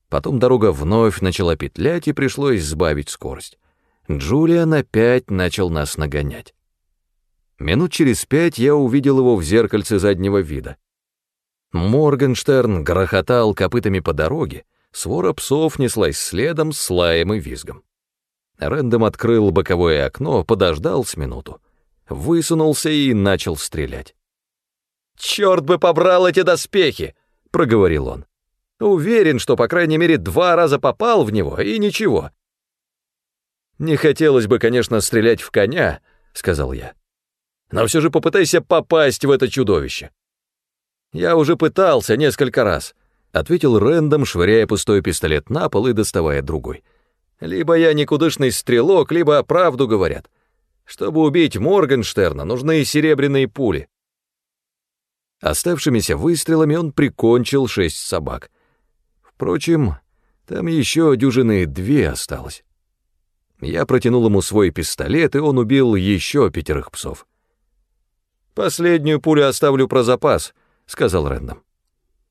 Потом дорога вновь начала петлять, и пришлось сбавить скорость. Джулиан опять начал нас нагонять. Минут через пять я увидел его в зеркальце заднего вида. Моргенштерн грохотал копытами по дороге, свора псов неслась следом с лаем и визгом. Рэндом открыл боковое окно, подождал с минуту, высунулся и начал стрелять. «Черт бы побрал эти доспехи!» — проговорил он. «Уверен, что по крайней мере два раза попал в него, и ничего». «Не хотелось бы, конечно, стрелять в коня», — сказал я. «Но все же попытайся попасть в это чудовище». «Я уже пытался несколько раз», — ответил Рэндом, швыряя пустой пистолет на пол и доставая другой. «Либо я никудышный стрелок, либо правду говорят. Чтобы убить Моргенштерна, нужны серебряные пули. Оставшимися выстрелами он прикончил шесть собак. Впрочем, там еще дюжины две осталось. Я протянул ему свой пистолет, и он убил еще пятерых псов. «Последнюю пулю оставлю про запас», — сказал Рэндом.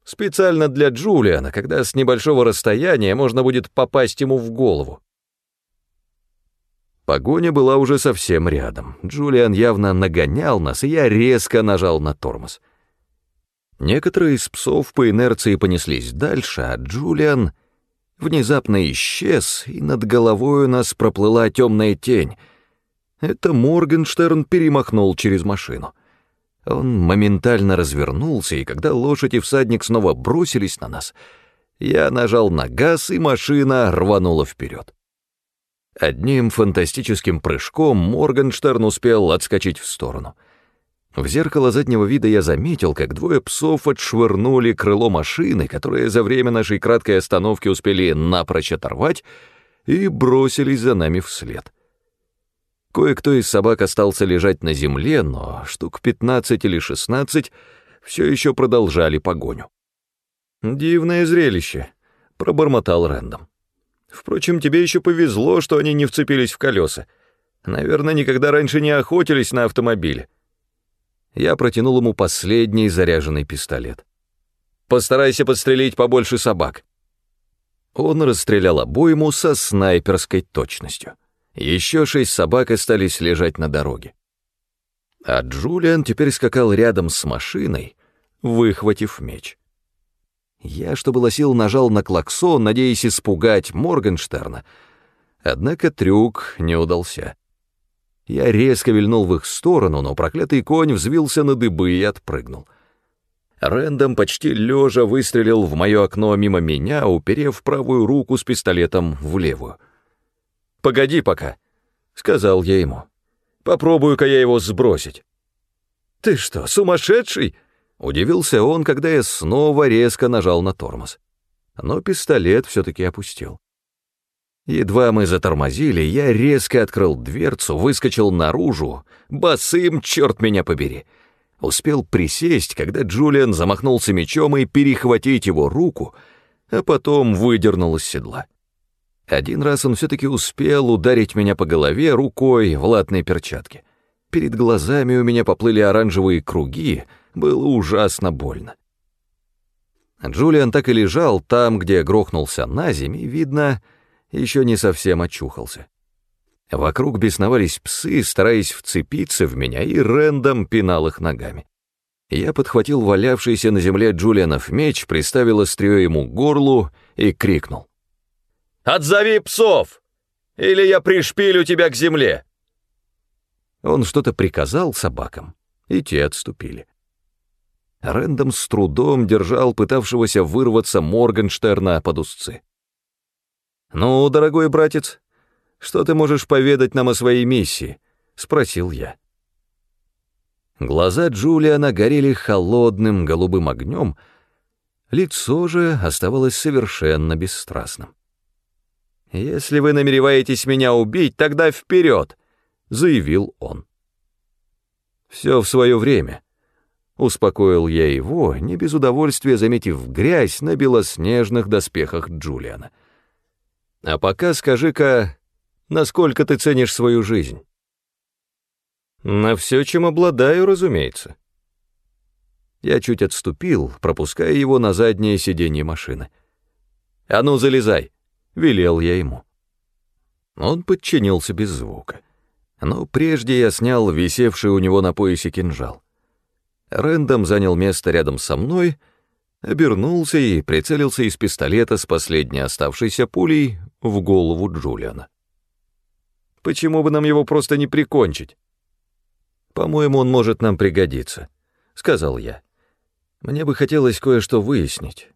«Специально для Джулиана, когда с небольшого расстояния можно будет попасть ему в голову». Погоня была уже совсем рядом. Джулиан явно нагонял нас, и я резко нажал на тормоз. Некоторые из псов по инерции понеслись дальше, а Джулиан внезапно исчез, и над головой у нас проплыла темная тень. Это Моргенштерн перемахнул через машину. Он моментально развернулся, и когда лошадь и всадник снова бросились на нас, я нажал на газ, и машина рванула вперед. Одним фантастическим прыжком Моргенштерн успел отскочить в сторону — В зеркало заднего вида я заметил, как двое псов отшвырнули крыло машины, которые за время нашей краткой остановки успели напрочь оторвать, и бросились за нами вслед. Кое-кто из собак остался лежать на земле, но штук 15 или 16 все еще продолжали погоню. «Дивное зрелище», — пробормотал Рэндом. «Впрочем, тебе еще повезло, что они не вцепились в колеса. Наверное, никогда раньше не охотились на автомобиле». Я протянул ему последний заряженный пистолет. «Постарайся подстрелить побольше собак». Он расстрелял обойму со снайперской точностью. Еще шесть собак остались лежать на дороге. А Джулиан теперь скакал рядом с машиной, выхватив меч. Я, что было сил, нажал на клаксон, надеясь испугать Моргенштерна, однако трюк не удался. Я резко вильнул в их сторону, но проклятый конь взвился на дыбы и отпрыгнул. Рэндом почти лежа выстрелил в мое окно мимо меня, уперев правую руку с пистолетом в левую. «Погоди пока», — сказал я ему. «Попробую-ка я его сбросить». «Ты что, сумасшедший?» — удивился он, когда я снова резко нажал на тормоз. Но пистолет все-таки опустил. Едва мы затормозили, я резко открыл дверцу, выскочил наружу, босым, черт меня побери. Успел присесть, когда Джулиан замахнулся мечом и перехватить его руку, а потом выдернул из седла. Один раз он все-таки успел ударить меня по голове рукой в латной перчатке. Перед глазами у меня поплыли оранжевые круги, было ужасно больно. Джулиан так и лежал там, где грохнулся на землю, видно, еще не совсем очухался. Вокруг бесновались псы, стараясь вцепиться в меня, и рэндом пинал их ногами. Я подхватил валявшийся на земле Джулианов меч, приставил острие ему к горлу и крикнул. Отзови псов, или я пришпилю тебя к земле!» Он что-то приказал собакам, и те отступили. Рэндом с трудом держал пытавшегося вырваться Моргенштерна под узцы. «Ну, дорогой братец, что ты можешь поведать нам о своей миссии?» — спросил я. Глаза Джулиана горели холодным голубым огнем, лицо же оставалось совершенно бесстрастным. «Если вы намереваетесь меня убить, тогда вперед!» — заявил он. «Все в свое время», — успокоил я его, не без удовольствия заметив грязь на белоснежных доспехах Джулиана. «А пока скажи-ка, насколько ты ценишь свою жизнь?» «На все, чем обладаю, разумеется». Я чуть отступил, пропуская его на заднее сиденье машины. «А ну, залезай!» велел я ему. Он подчинился без звука. Но прежде я снял висевший у него на поясе кинжал. Рэндом занял место рядом со мной, обернулся и прицелился из пистолета с последней оставшейся пулей в голову Джулиана. «Почему бы нам его просто не прикончить?» «По-моему, он может нам пригодиться», — сказал я. «Мне бы хотелось кое-что выяснить.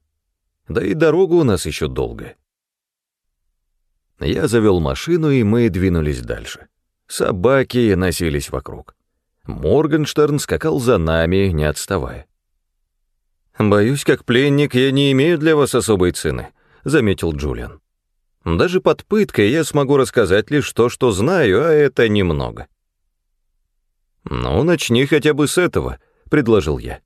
Да и дорога у нас еще долгая». Я завел машину, и мы двинулись дальше. Собаки носились вокруг. Моргенштерн скакал за нами, не отставая. «Боюсь, как пленник, я не имею для вас особой цены», — заметил Джулиан. «Даже под пыткой я смогу рассказать лишь то, что знаю, а это немного». «Ну, начни хотя бы с этого», — предложил я.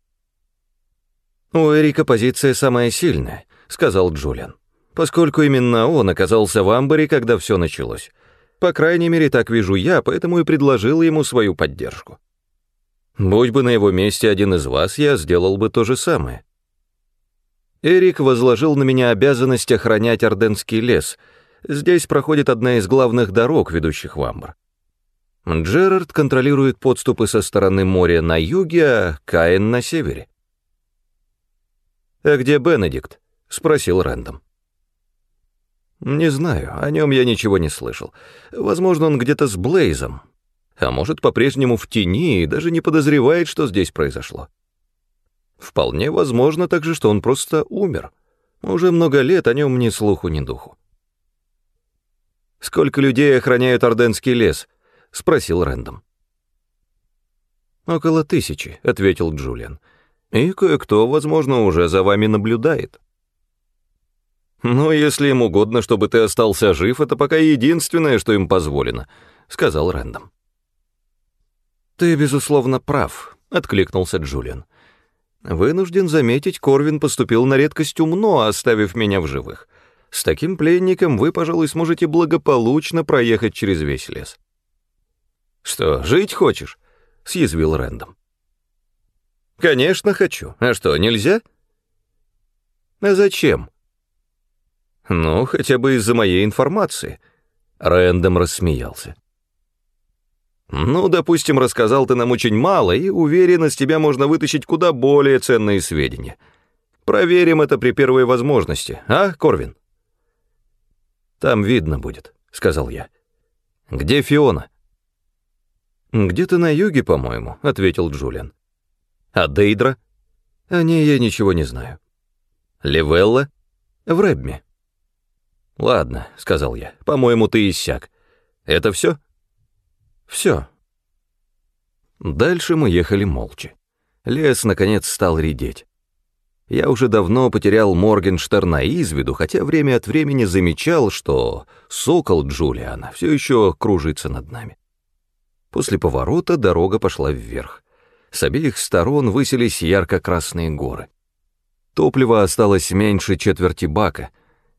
«У Эрика позиция самая сильная», — сказал Джулиан поскольку именно он оказался в амбаре, когда все началось. По крайней мере, так вижу я, поэтому и предложил ему свою поддержку. Будь бы на его месте один из вас, я сделал бы то же самое. Эрик возложил на меня обязанность охранять Орденский лес. Здесь проходит одна из главных дорог, ведущих в Амбар. Джерард контролирует подступы со стороны моря на юге, а Каин на севере. «А где Бенедикт?» — спросил Рэндом. «Не знаю, о нем я ничего не слышал. Возможно, он где-то с Блейзом. А может, по-прежнему в тени и даже не подозревает, что здесь произошло. Вполне возможно также, что он просто умер. Уже много лет о нем ни слуху, ни духу. «Сколько людей охраняют Орденский лес?» — спросил Рэндом. «Около тысячи», — ответил Джулиан. «И кое-кто, возможно, уже за вами наблюдает». «Ну, если им угодно, чтобы ты остался жив, это пока единственное, что им позволено», — сказал Рэндом. «Ты, безусловно, прав», — откликнулся Джулиан. «Вынужден заметить, Корвин поступил на редкость умно, оставив меня в живых. С таким пленником вы, пожалуй, сможете благополучно проехать через весь лес». «Что, жить хочешь?» — съязвил Рэндом. «Конечно хочу. А что, нельзя?» «А зачем?» «Ну, хотя бы из-за моей информации». Рэндом рассмеялся. «Ну, допустим, рассказал ты нам очень мало, и уверен, из тебя можно вытащить куда более ценные сведения. Проверим это при первой возможности, а, Корвин?» «Там видно будет», — сказал я. «Где Фиона?» «Где-то на юге, по-моему», — ответил Джулиан. «А Дейдра?» «О ней я ничего не знаю». «Ливелла?» «В Рэбме». «Ладно», — сказал я, — «по-моему, ты иссяк. Это все?» «Все». Дальше мы ехали молча. Лес, наконец, стал редеть. Я уже давно потерял Моргенштерна из виду, хотя время от времени замечал, что сокол Джулиана все еще кружится над нами. После поворота дорога пошла вверх. С обеих сторон высились ярко-красные горы. Топлива осталось меньше четверти бака.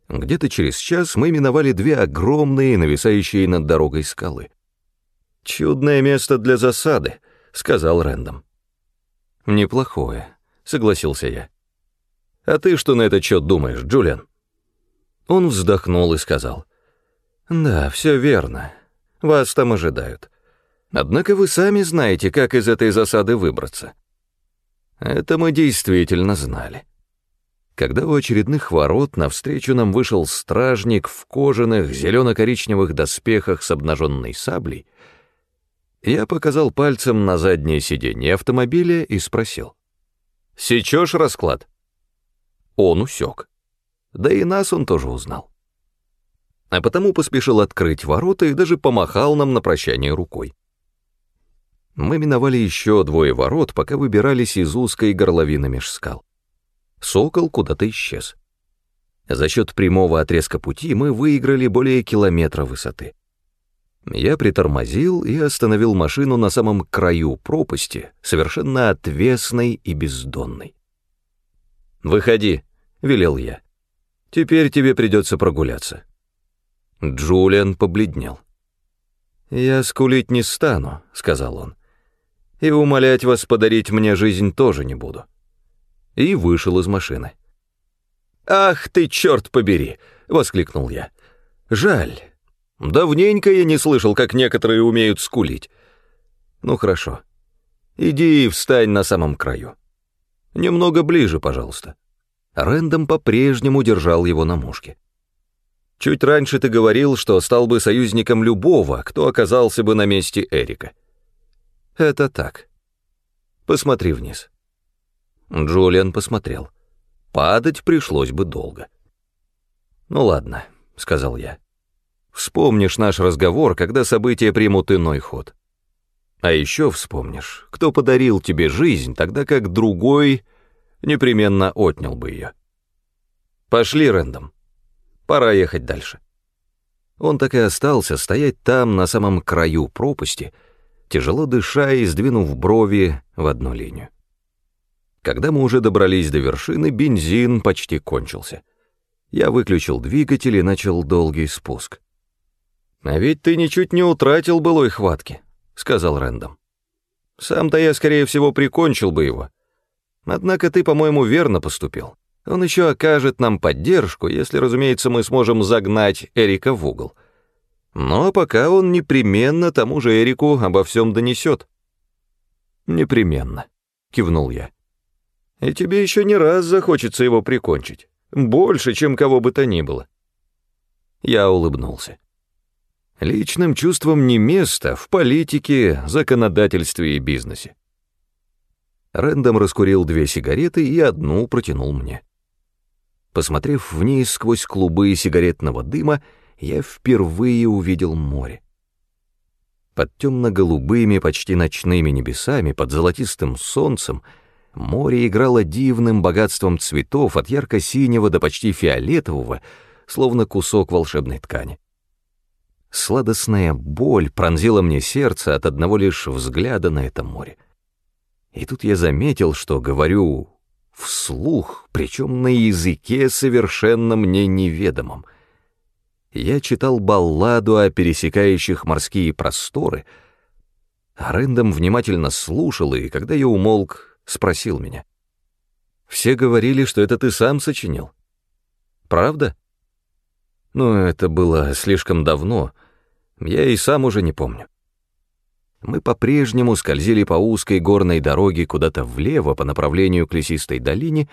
Где-то через час мы миновали две огромные, нависающие над дорогой скалы. «Чудное место для засады», — сказал Рэндом. «Неплохое», — согласился я. «А ты что на этот счет думаешь, Джулиан?» Он вздохнул и сказал. «Да, все верно. Вас там ожидают. Однако вы сами знаете, как из этой засады выбраться. Это мы действительно знали. Когда у очередных ворот навстречу нам вышел стражник в кожаных зелено-коричневых доспехах с обнаженной саблей, я показал пальцем на заднее сиденье автомобиля и спросил. «Сечешь расклад?» Он усек. Да и нас он тоже узнал. А потому поспешил открыть ворота и даже помахал нам на прощание рукой. Мы миновали еще двое ворот, пока выбирались из узкой горловины меж скал. Сокол куда-то исчез. За счет прямого отрезка пути мы выиграли более километра высоты. Я притормозил и остановил машину на самом краю пропасти, совершенно отвесной и бездонной. «Выходи», — велел я. «Теперь тебе придется прогуляться». Джулиан побледнел. «Я скулить не стану», — сказал он и умолять вас подарить мне жизнь тоже не буду». И вышел из машины. «Ах ты, черт побери!» — воскликнул я. «Жаль. Давненько я не слышал, как некоторые умеют скулить. Ну хорошо. Иди и встань на самом краю. Немного ближе, пожалуйста». Рэндом по-прежнему держал его на мушке. «Чуть раньше ты говорил, что стал бы союзником любого, кто оказался бы на месте Эрика». Это так. Посмотри вниз. Джулиан посмотрел. Падать пришлось бы долго. Ну ладно, сказал я. Вспомнишь наш разговор, когда события примут иной ход. А еще вспомнишь, кто подарил тебе жизнь, тогда как другой непременно отнял бы ее. Пошли, Рэндом. Пора ехать дальше. Он так и остался стоять там, на самом краю пропасти, тяжело дыша и сдвинув брови в одну линию. Когда мы уже добрались до вершины, бензин почти кончился. Я выключил двигатель и начал долгий спуск. «А ведь ты ничуть не утратил былой хватки», — сказал Рэндом. «Сам-то я, скорее всего, прикончил бы его. Однако ты, по-моему, верно поступил. Он еще окажет нам поддержку, если, разумеется, мы сможем загнать Эрика в угол». Но пока он непременно тому же Эрику обо всем донесет. «Непременно», — кивнул я. «И тебе еще не раз захочется его прикончить. Больше, чем кого бы то ни было». Я улыбнулся. Личным чувством не место в политике, законодательстве и бизнесе. Рэндом раскурил две сигареты и одну протянул мне. Посмотрев вниз сквозь клубы сигаретного дыма, я впервые увидел море. Под темно-голубыми, почти ночными небесами, под золотистым солнцем, море играло дивным богатством цветов от ярко-синего до почти фиолетового, словно кусок волшебной ткани. Сладостная боль пронзила мне сердце от одного лишь взгляда на это море. И тут я заметил, что говорю вслух, причем на языке совершенно мне неведомом. Я читал балладу о пересекающих морские просторы, а Рэндом внимательно слушал, и когда я умолк, спросил меня. «Все говорили, что это ты сам сочинил. Правда?» «Ну, это было слишком давно, я и сам уже не помню». Мы по-прежнему скользили по узкой горной дороге куда-то влево по направлению к лесистой долине,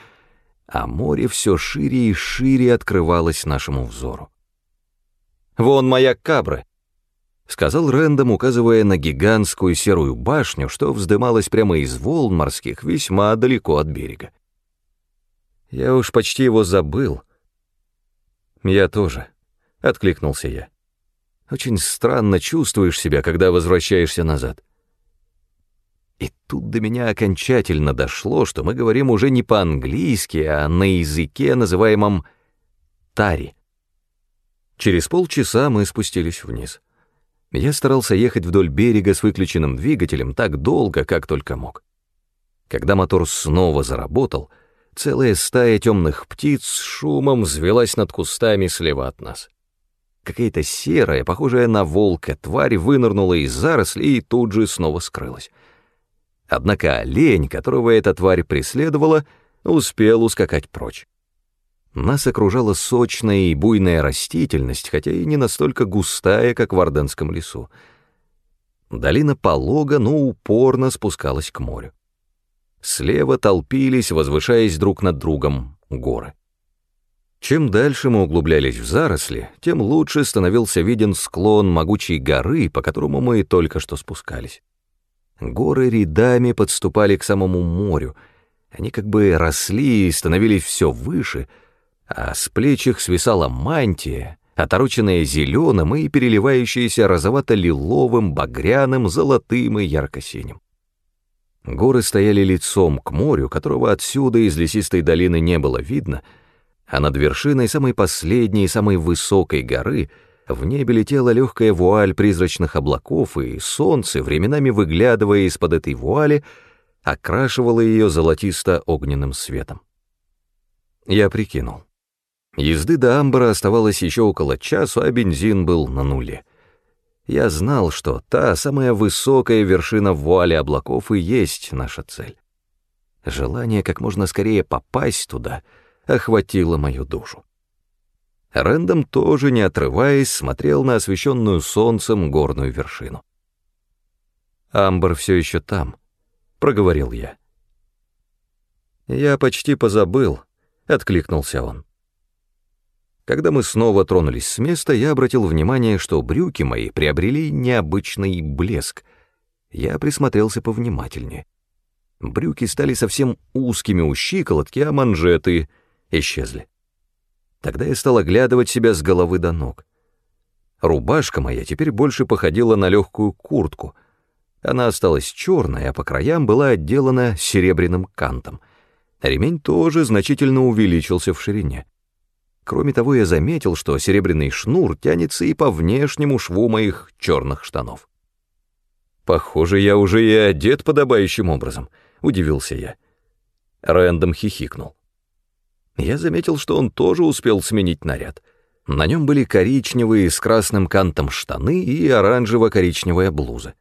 а море все шире и шире открывалось нашему взору. «Вон моя кабра», — сказал Рэндом, указывая на гигантскую серую башню, что вздымалась прямо из волн морских весьма далеко от берега. «Я уж почти его забыл». «Я тоже», — откликнулся я. Очень странно чувствуешь себя, когда возвращаешься назад. И тут до меня окончательно дошло, что мы говорим уже не по-английски, а на языке, называемом тари. Через полчаса мы спустились вниз. Я старался ехать вдоль берега с выключенным двигателем так долго, как только мог. Когда мотор снова заработал, целая стая темных птиц с шумом взвелась над кустами слева от нас. Какая-то серая, похожая на волка, тварь вынырнула из зарослей и тут же снова скрылась. Однако олень, которого эта тварь преследовала, успел ускакать прочь. Нас окружала сочная и буйная растительность, хотя и не настолько густая, как в Орденском лесу. Долина полога, но упорно спускалась к морю. Слева толпились, возвышаясь друг над другом, горы. Чем дальше мы углублялись в заросли, тем лучше становился виден склон могучей горы, по которому мы только что спускались. Горы рядами подступали к самому морю, они как бы росли и становились все выше, а с плеч их свисала мантия, отороченная зеленым и переливающаяся розовато-лиловым, багряным, золотым и ярко-синим. Горы стояли лицом к морю, которого отсюда из лесистой долины не было видно — а над вершиной самой последней самой высокой горы в небе летела легкая вуаль призрачных облаков, и солнце, временами выглядывая из-под этой вуали, окрашивало ее золотисто-огненным светом. Я прикинул. Езды до Амбара оставалось еще около часу, а бензин был на нуле. Я знал, что та самая высокая вершина вуали облаков и есть наша цель. Желание как можно скорее попасть туда — охватило мою душу. Рэндом тоже, не отрываясь, смотрел на освещенную солнцем горную вершину. «Амбр все еще там», — проговорил я. «Я почти позабыл», — откликнулся он. Когда мы снова тронулись с места, я обратил внимание, что брюки мои приобрели необычный блеск. Я присмотрелся повнимательнее. Брюки стали совсем узкими у щиколотки, а манжеты исчезли. Тогда я стал оглядывать себя с головы до ног. Рубашка моя теперь больше походила на легкую куртку. Она осталась черной, а по краям была отделана серебряным кантом. Ремень тоже значительно увеличился в ширине. Кроме того, я заметил, что серебряный шнур тянется и по внешнему шву моих черных штанов. «Похоже, я уже и одет подобающим образом», — удивился я. Рэндом хихикнул. Я заметил, что он тоже успел сменить наряд. На нем были коричневые с красным кантом штаны и оранжево-коричневая блуза.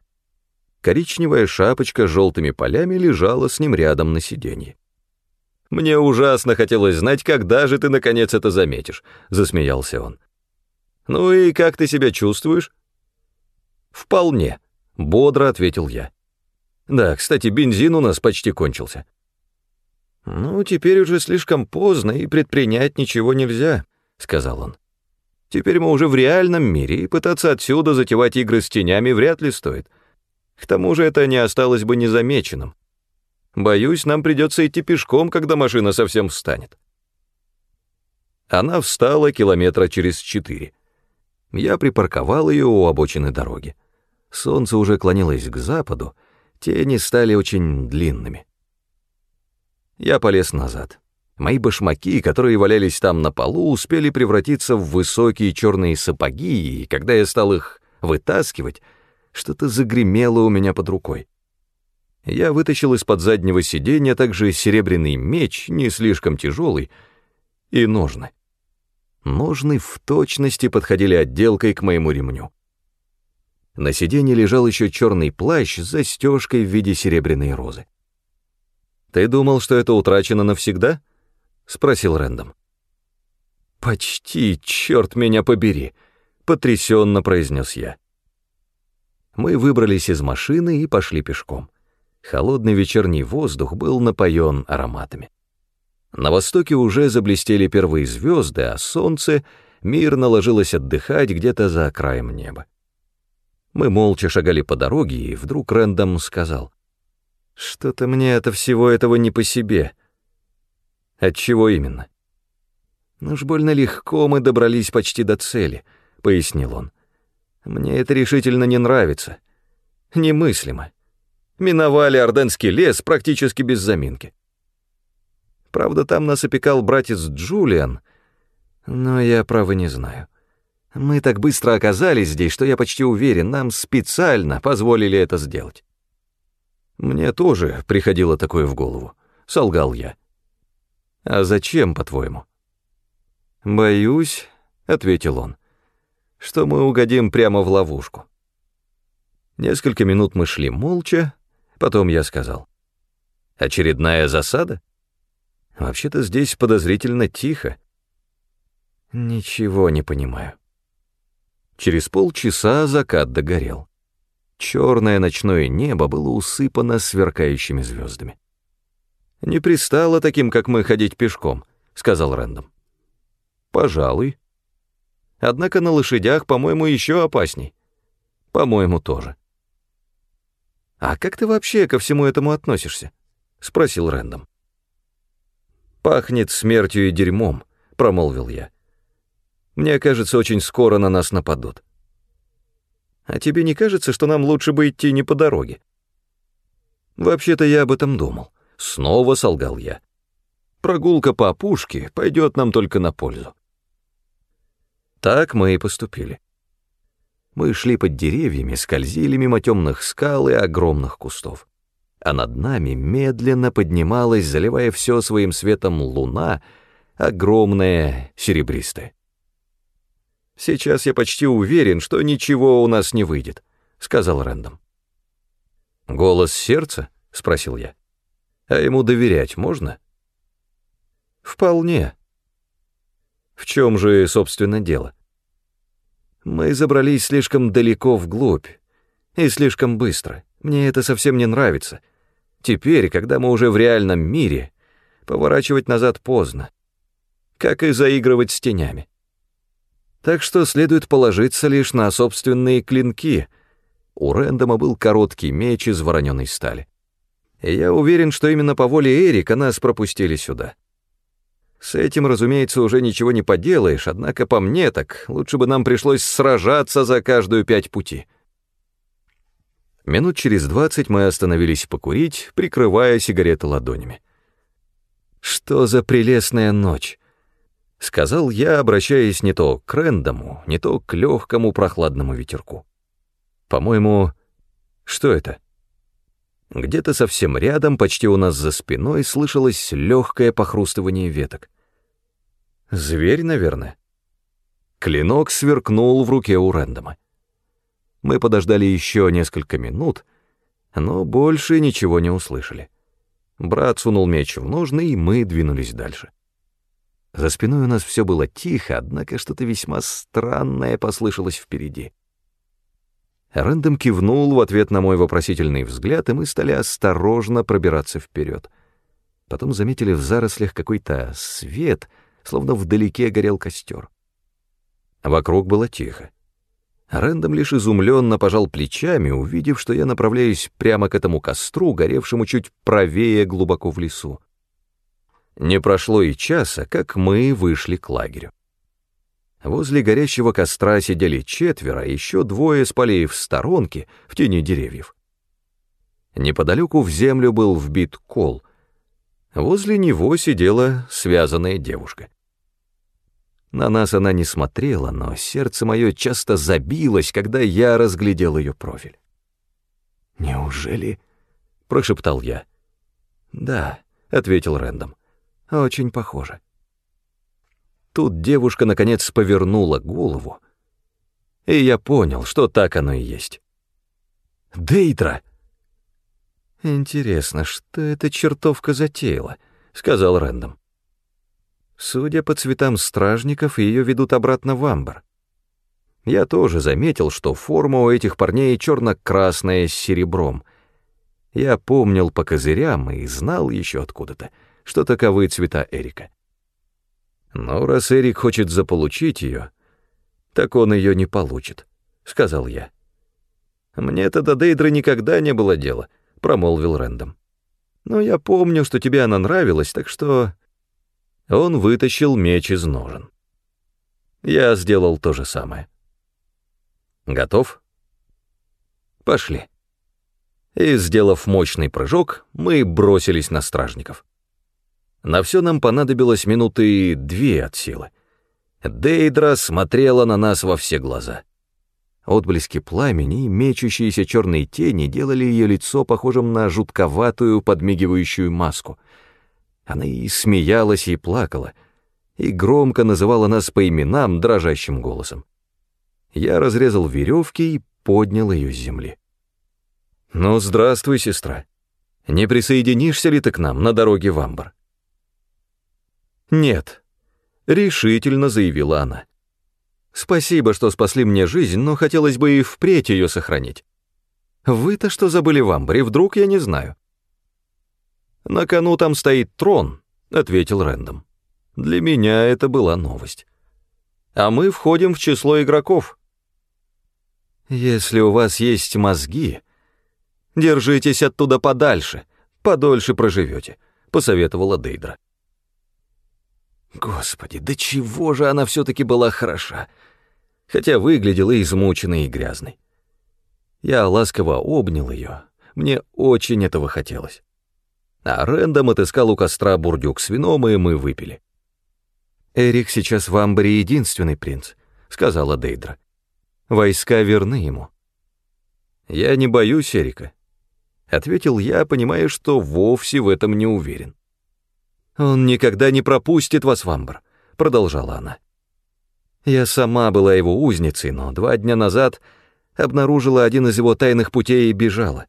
Коричневая шапочка с желтыми полями лежала с ним рядом на сиденье. «Мне ужасно хотелось знать, когда же ты наконец это заметишь», — засмеялся он. «Ну и как ты себя чувствуешь?» «Вполне», — бодро ответил я. «Да, кстати, бензин у нас почти кончился. «Ну, теперь уже слишком поздно, и предпринять ничего нельзя», — сказал он. «Теперь мы уже в реальном мире, и пытаться отсюда затевать игры с тенями вряд ли стоит. К тому же это не осталось бы незамеченным. Боюсь, нам придется идти пешком, когда машина совсем встанет». Она встала километра через четыре. Я припарковал ее у обочины дороги. Солнце уже клонилось к западу, тени стали очень длинными. Я полез назад. Мои башмаки, которые валялись там на полу, успели превратиться в высокие черные сапоги, и когда я стал их вытаскивать, что-то загремело у меня под рукой. Я вытащил из-под заднего сиденья также серебряный меч, не слишком тяжелый, и ножны. Ножны в точности подходили отделкой к моему ремню. На сиденье лежал еще черный плащ с застежкой в виде серебряной розы. «Ты думал, что это утрачено навсегда?» — спросил Рэндом. «Почти, черт меня побери!» — потрясенно произнес я. Мы выбрались из машины и пошли пешком. Холодный вечерний воздух был напоен ароматами. На востоке уже заблестели первые звезды, а солнце мирно ложилось отдыхать где-то за краем неба. Мы молча шагали по дороге, и вдруг Рэндом сказал, «Что-то мне от всего этого не по себе». «От чего именно?» «Ну уж больно легко мы добрались почти до цели», — пояснил он. «Мне это решительно не нравится. Немыслимо. Миновали Орденский лес практически без заминки. Правда, там нас опекал братец Джулиан, но я, право, не знаю. Мы так быстро оказались здесь, что я почти уверен, нам специально позволили это сделать. Мне тоже приходило такое в голову, солгал я. А зачем, по-твоему? Боюсь, ответил он, что мы угодим прямо в ловушку. Несколько минут мы шли молча, потом я сказал. Очередная засада? Вообще-то здесь подозрительно тихо. Ничего не понимаю. Через полчаса закат догорел. Черное ночное небо было усыпано сверкающими звездами. «Не пристало таким, как мы, ходить пешком», — сказал Рэндом. «Пожалуй. Однако на лошадях, по-моему, еще опасней. По-моему, тоже». «А как ты вообще ко всему этому относишься?» — спросил Рэндом. «Пахнет смертью и дерьмом», — промолвил я. «Мне кажется, очень скоро на нас нападут». «А тебе не кажется, что нам лучше бы идти не по дороге?» «Вообще-то я об этом думал. Снова солгал я. Прогулка по опушке пойдет нам только на пользу». Так мы и поступили. Мы шли под деревьями, скользили мимо темных скал и огромных кустов а над нами медленно поднималась, заливая все своим светом луна, огромная серебристая. «Сейчас я почти уверен, что ничего у нас не выйдет», — сказал Рэндом. «Голос сердца?» — спросил я. «А ему доверять можно?» «Вполне». «В чем же, собственно, дело?» «Мы забрались слишком далеко вглубь и слишком быстро. Мне это совсем не нравится». Теперь, когда мы уже в реальном мире, поворачивать назад поздно, как и заигрывать с тенями. Так что следует положиться лишь на собственные клинки. У Рэндома был короткий меч из вороненой стали. И я уверен, что именно по воле Эрика нас пропустили сюда. С этим, разумеется, уже ничего не поделаешь, однако по мне так лучше бы нам пришлось сражаться за каждую пять пути. Минут через двадцать мы остановились покурить, прикрывая сигареты ладонями. «Что за прелестная ночь!» — сказал я, обращаясь не то к Рэндому, не то к легкому прохладному ветерку. «По-моему, что это?» Где-то совсем рядом, почти у нас за спиной, слышалось легкое похрустывание веток. «Зверь, наверное?» Клинок сверкнул в руке у Рэндома. Мы подождали еще несколько минут, но больше ничего не услышали. Брат сунул меч в ножны, и мы двинулись дальше. За спиной у нас все было тихо, однако что-то весьма странное послышалось впереди. Рэндом кивнул в ответ на мой вопросительный взгляд, и мы стали осторожно пробираться вперед. Потом заметили в зарослях какой-то свет, словно вдалеке горел костер. Вокруг было тихо. Рэндом лишь изумленно пожал плечами, увидев, что я направляюсь прямо к этому костру, горевшему чуть правее глубоко в лесу. Не прошло и часа, как мы вышли к лагерю. Возле горящего костра сидели четверо, еще двое спали в сторонке, в тени деревьев. Неподалеку в землю был вбит кол. Возле него сидела связанная девушка. На нас она не смотрела, но сердце мое часто забилось, когда я разглядел ее профиль. «Неужели?» — прошептал я. «Да», — ответил Рэндом. «Очень похоже». Тут девушка, наконец, повернула голову, и я понял, что так оно и есть. «Дейдра!» «Интересно, что эта чертовка затеяла?» — сказал Рэндом. Судя по цветам стражников, ее ведут обратно в амбар. Я тоже заметил, что форма у этих парней черно-красная с серебром. Я помнил по козырям и знал еще откуда-то, что таковы цвета Эрика. Но раз Эрик хочет заполучить ее, так он ее не получит, — сказал я. Мне-то до Дейдры никогда не было дела — промолвил Рэндом. «Но я помню, что тебе она нравилась, так что...» Он вытащил меч из ножен. Я сделал то же самое. «Готов?» «Пошли». И, сделав мощный прыжок, мы бросились на стражников. На все нам понадобилось минуты две от силы. Дейдра смотрела на нас во все глаза — Отблески пламени и мечущиеся черные тени делали ее лицо похожим на жутковатую подмигивающую маску. Она и смеялась, и плакала, и громко называла нас по именам дрожащим голосом. Я разрезал веревки и поднял ее с земли. «Ну, здравствуй, сестра. Не присоединишься ли ты к нам на дороге в Амбар?» «Нет», — решительно заявила она. Спасибо, что спасли мне жизнь, но хотелось бы и впредь ее сохранить. Вы-то что забыли в Амбре, вдруг я не знаю. На кону там стоит трон, ответил Рэндом. Для меня это была новость. А мы входим в число игроков. Если у вас есть мозги, держитесь оттуда подальше, подольше проживете, посоветовала Дейдра. Господи, да чего же она все-таки была хороша, хотя выглядела измученной и грязной. Я ласково обнял ее, мне очень этого хотелось. А Рэндом отыскал у костра бурдюк с вином, и мы выпили. «Эрик сейчас в Амбаре единственный принц», — сказала Дейдра. «Войска верны ему». «Я не боюсь Эрика», — ответил я, понимая, что вовсе в этом не уверен. «Он никогда не пропустит вас в Амбар», — продолжала она. «Я сама была его узницей, но два дня назад обнаружила один из его тайных путей и бежала.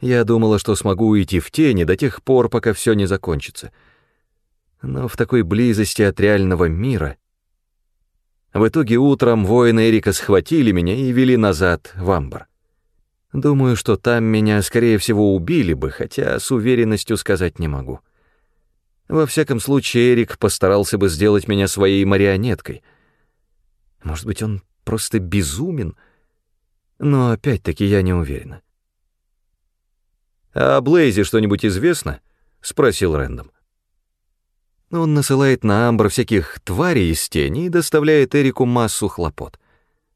Я думала, что смогу уйти в тени до тех пор, пока все не закончится. Но в такой близости от реального мира... В итоге утром воины Эрика схватили меня и вели назад в Амбар. Думаю, что там меня, скорее всего, убили бы, хотя с уверенностью сказать не могу. Во всяком случае, Эрик постарался бы сделать меня своей марионеткой. Может быть, он просто безумен? Но опять-таки я не уверена. «А о Блейзе что-нибудь известно?» — спросил Рэндом. Он насылает на Амбр всяких тварей из тени и доставляет Эрику массу хлопот.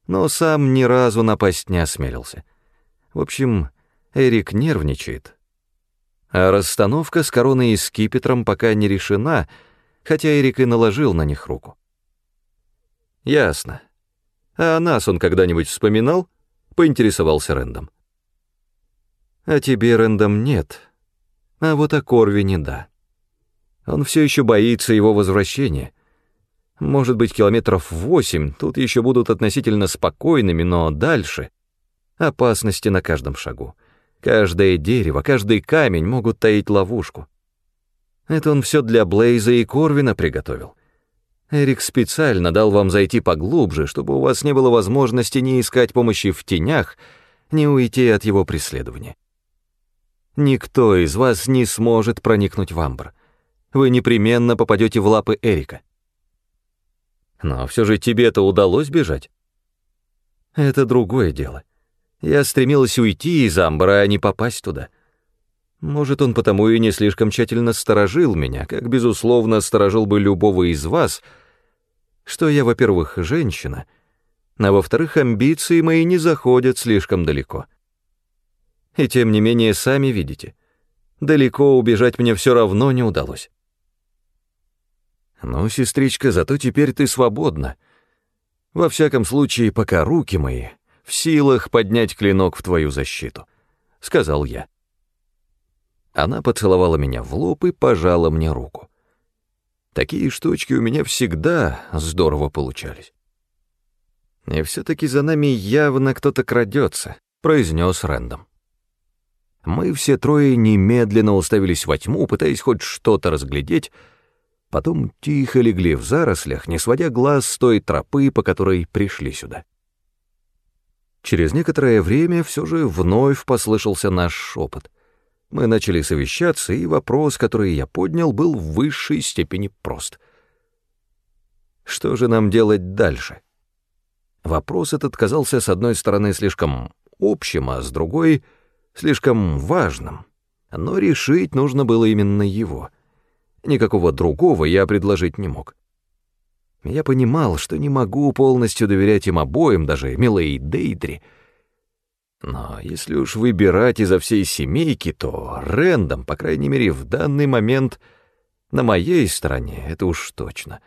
Но сам ни разу напасть не осмелился. В общем, Эрик нервничает, а расстановка с короной и скипетром пока не решена, хотя Эрик и наложил на них руку. Ясно. А о нас он когда-нибудь вспоминал? Поинтересовался Рэндом. А тебе, Рэндом, нет. А вот о Корвине да. Он все еще боится его возвращения. Может быть, километров восемь, тут еще будут относительно спокойными, но дальше — опасности на каждом шагу. Каждое дерево, каждый камень могут таить ловушку. Это он все для Блейза и Корвина приготовил. Эрик специально дал вам зайти поглубже, чтобы у вас не было возможности ни искать помощи в тенях, ни уйти от его преследования. Никто из вас не сможет проникнуть в Амбр. Вы непременно попадете в лапы Эрика. Но все же тебе-то удалось бежать. Это другое дело. Я стремилась уйти из Амбара, а не попасть туда. Может, он потому и не слишком тщательно сторожил меня, как, безусловно, сторожил бы любого из вас, что я, во-первых, женщина, а во-вторых, амбиции мои не заходят слишком далеко. И тем не менее, сами видите, далеко убежать мне все равно не удалось. Ну, сестричка, зато теперь ты свободна. Во всяком случае, пока руки мои в силах поднять клинок в твою защиту, — сказал я. Она поцеловала меня в лоб и пожала мне руку. Такие штучки у меня всегда здорово получались. «И все-таки за нами явно кто-то крадется», — произнес Рэндом. Мы все трое немедленно уставились во тьму, пытаясь хоть что-то разглядеть, потом тихо легли в зарослях, не сводя глаз с той тропы, по которой пришли сюда. Через некоторое время все же вновь послышался наш шепот. Мы начали совещаться, и вопрос, который я поднял, был в высшей степени прост. Что же нам делать дальше? Вопрос этот казался, с одной стороны, слишком общим, а с другой — слишком важным. Но решить нужно было именно его. Никакого другого я предложить не мог. Я понимал, что не могу полностью доверять им обоим, даже милой Дейдри. Но если уж выбирать изо всей семейки, то Рэндом, по крайней мере, в данный момент на моей стороне, это уж точно.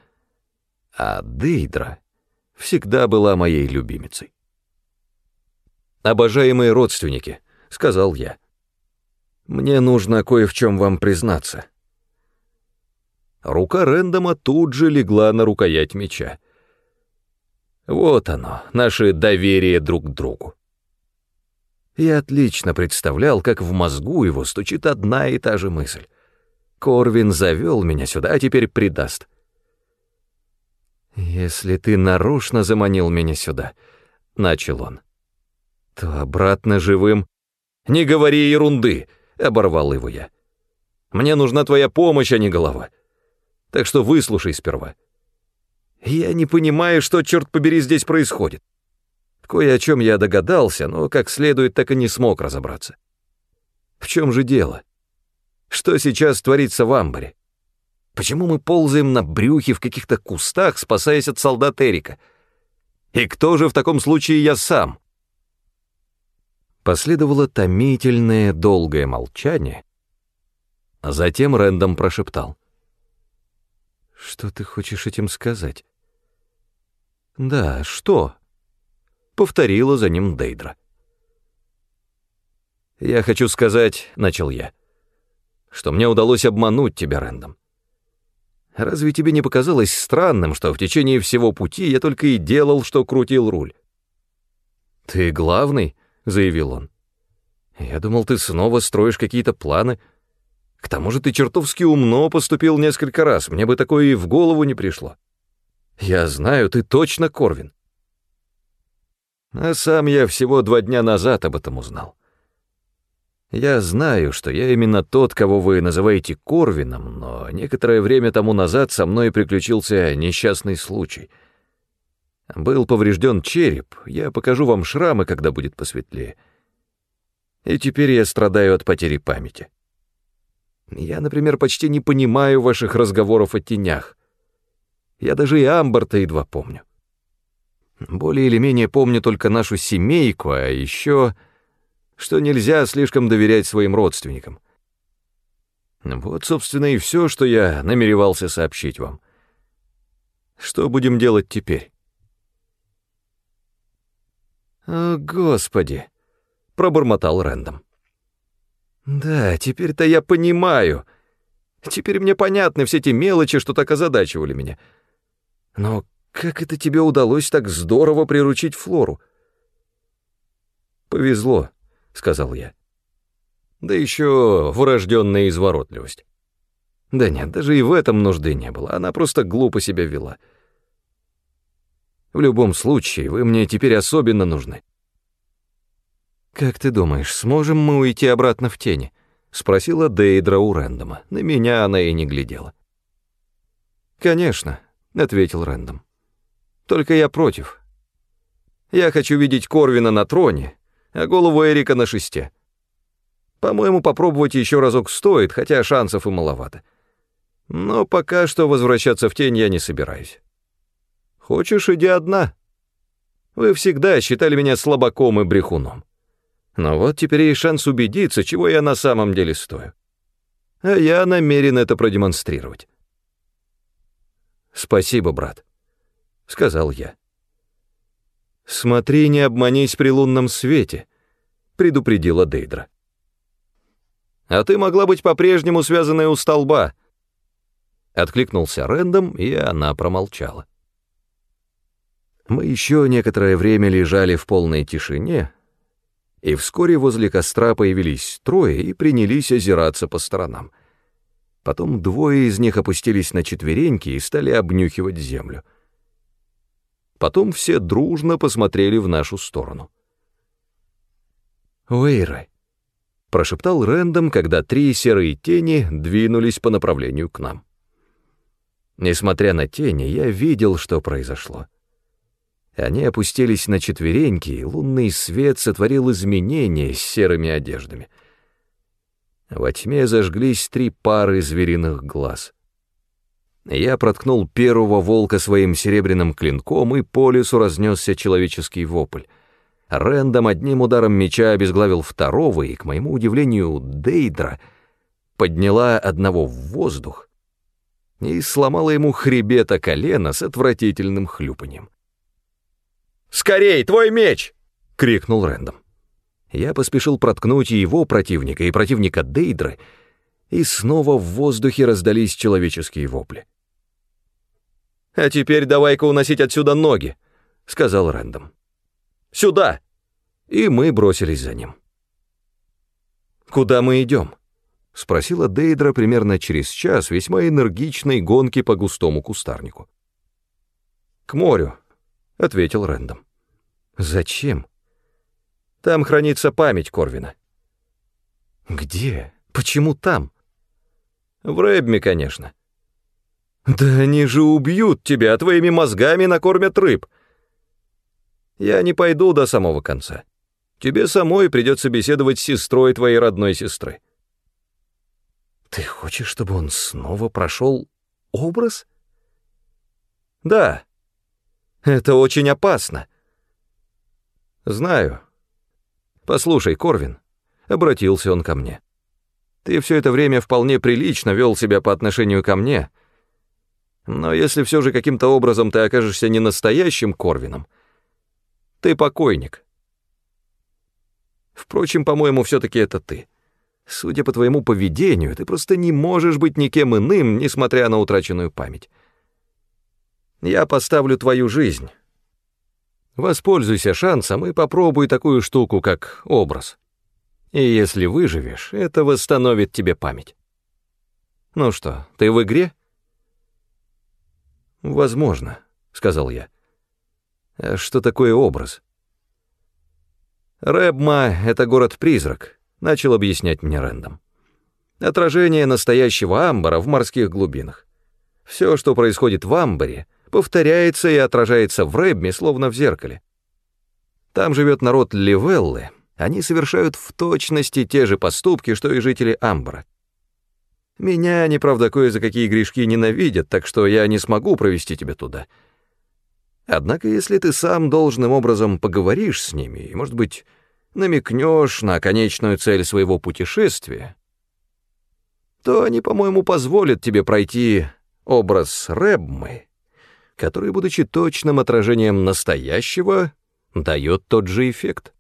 А Дейдра всегда была моей любимицей. «Обожаемые родственники», — сказал я, — «мне нужно кое в чем вам признаться». Рука Рэндома тут же легла на рукоять меча. Вот оно, наше доверие друг к другу. Я отлично представлял, как в мозгу его стучит одна и та же мысль. Корвин завел меня сюда, а теперь предаст. «Если ты нарочно заманил меня сюда», — начал он, — «то обратно живым...» «Не говори ерунды», — оборвал его я. «Мне нужна твоя помощь, а не голова». Так что выслушай сперва. Я не понимаю, что, черт побери, здесь происходит. Кое о чем я догадался, но как следует так и не смог разобраться. В чем же дело? Что сейчас творится в амбаре? Почему мы ползаем на брюхе в каких-то кустах, спасаясь от солдат Эрика? И кто же в таком случае я сам? Последовало томительное, долгое молчание, а затем Рэндом прошептал. Что ты хочешь этим сказать? Да, что? Повторила за ним Дейдра. Я хочу сказать, начал я, что мне удалось обмануть тебя, Рэндом. Разве тебе не показалось странным, что в течение всего пути я только и делал, что крутил руль? Ты главный, заявил он. Я думал, ты снова строишь какие-то планы, — к тому же ты чертовски умно поступил несколько раз, мне бы такое и в голову не пришло. Я знаю, ты точно Корвин. А сам я всего два дня назад об этом узнал. Я знаю, что я именно тот, кого вы называете Корвином, но некоторое время тому назад со мной приключился несчастный случай. Был поврежден череп, я покажу вам шрамы, когда будет посветлее. И теперь я страдаю от потери памяти. Я, например, почти не понимаю ваших разговоров о тенях. Я даже и Амбарта едва помню. Более или менее помню только нашу семейку, а еще, что нельзя слишком доверять своим родственникам. Вот, собственно, и все, что я намеревался сообщить вам. Что будем делать теперь? «О, Господи!» — пробормотал Рэндом. Да, теперь-то я понимаю. Теперь мне понятны все те мелочи, что так озадачивали меня. Но как это тебе удалось так здорово приручить Флору? Повезло, сказал я. Да еще врожденная изворотливость. Да нет, даже и в этом нужды не было, она просто глупо себя вела. В любом случае, вы мне теперь особенно нужны. «Как ты думаешь, сможем мы уйти обратно в тени?» — спросила Дейдра у Рэндома. На меня она и не глядела. «Конечно», — ответил Рэндом. «Только я против. Я хочу видеть Корвина на троне, а голову Эрика на шесте. По-моему, попробовать еще разок стоит, хотя шансов и маловато. Но пока что возвращаться в тень я не собираюсь». Хочешь, иди одна. Вы всегда считали меня слабаком и брехуном. Но вот теперь есть шанс убедиться, чего я на самом деле стою. А я намерен это продемонстрировать. «Спасибо, брат», — сказал я. «Смотри, не обманись при лунном свете», — предупредила Дейдра. «А ты могла быть по-прежнему связанной у столба», — откликнулся Рэндом, и она промолчала. Мы еще некоторое время лежали в полной тишине, и вскоре возле костра появились трое и принялись озираться по сторонам. Потом двое из них опустились на четвереньки и стали обнюхивать землю. Потом все дружно посмотрели в нашу сторону. «Уэйры», — прошептал Рэндом, когда три серые тени двинулись по направлению к нам. Несмотря на тени, я видел, что произошло. Они опустились на четвереньки, и лунный свет сотворил изменения с серыми одеждами. Во тьме зажглись три пары звериных глаз. Я проткнул первого волка своим серебряным клинком, и по лесу разнесся человеческий вопль. Рэндом одним ударом меча обезглавил второго, и, к моему удивлению, Дейдра подняла одного в воздух и сломала ему хребет о колено с отвратительным хлюпаньем. «Скорей, твой меч!» — крикнул Рэндом. Я поспешил проткнуть и его противника, и противника Дейдры, и снова в воздухе раздались человеческие вопли. «А теперь давай-ка уносить отсюда ноги», — сказал Рэндом. «Сюда!» И мы бросились за ним. «Куда мы идем?» — спросила Дейдра примерно через час весьма энергичной гонки по густому кустарнику. «К морю», — ответил Рэндом. «Зачем?» «Там хранится память Корвина». «Где? Почему там?» «В Рэбме, конечно». «Да они же убьют тебя, а твоими мозгами накормят рыб». «Я не пойду до самого конца. Тебе самой придется беседовать с сестрой твоей родной сестры». «Ты хочешь, чтобы он снова прошел образ?» «Да», это очень опасно. Знаю. Послушай, Корвин, обратился он ко мне. Ты все это время вполне прилично вел себя по отношению ко мне. Но если все же каким-то образом ты окажешься не настоящим Корвином, ты покойник. Впрочем, по-моему, все-таки это ты. Судя по твоему поведению, ты просто не можешь быть никем иным, несмотря на утраченную память. Я поставлю твою жизнь. Воспользуйся шансом и попробуй такую штуку, как образ. И если выживешь, это восстановит тебе память. Ну что, ты в игре? Возможно, сказал я. А что такое образ? Рэбма — это город-призрак, начал объяснять мне Рэндом. Отражение настоящего амбара в морских глубинах. Все, что происходит в амбаре, повторяется и отражается в Рэбме, словно в зеркале. Там живет народ Ливеллы, они совершают в точности те же поступки, что и жители Амбра. Меня они, правда, кое за какие грешки ненавидят, так что я не смогу провести тебя туда. Однако, если ты сам должным образом поговоришь с ними и, может быть, намекнешь на конечную цель своего путешествия, то они, по-моему, позволят тебе пройти образ Рэбмы который, будучи точным отражением настоящего, дает тот же эффект.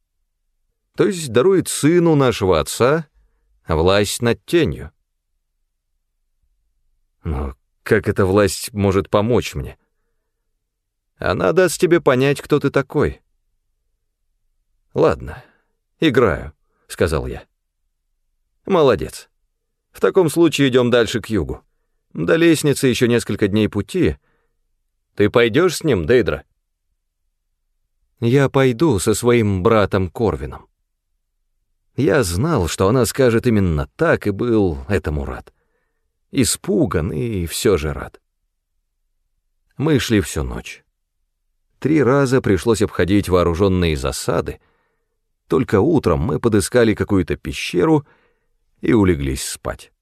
То есть дарует сыну нашего отца власть над тенью. Но как эта власть может помочь мне? Она даст тебе понять, кто ты такой. Ладно, играю, — сказал я. Молодец. В таком случае идем дальше к югу. До лестницы еще несколько дней пути — ты пойдешь с ним, Дейдра?» «Я пойду со своим братом Корвином». Я знал, что она скажет именно так, и был этому рад. Испуган и все же рад. Мы шли всю ночь. Три раза пришлось обходить вооруженные засады. Только утром мы подыскали какую-то пещеру и улеглись спать.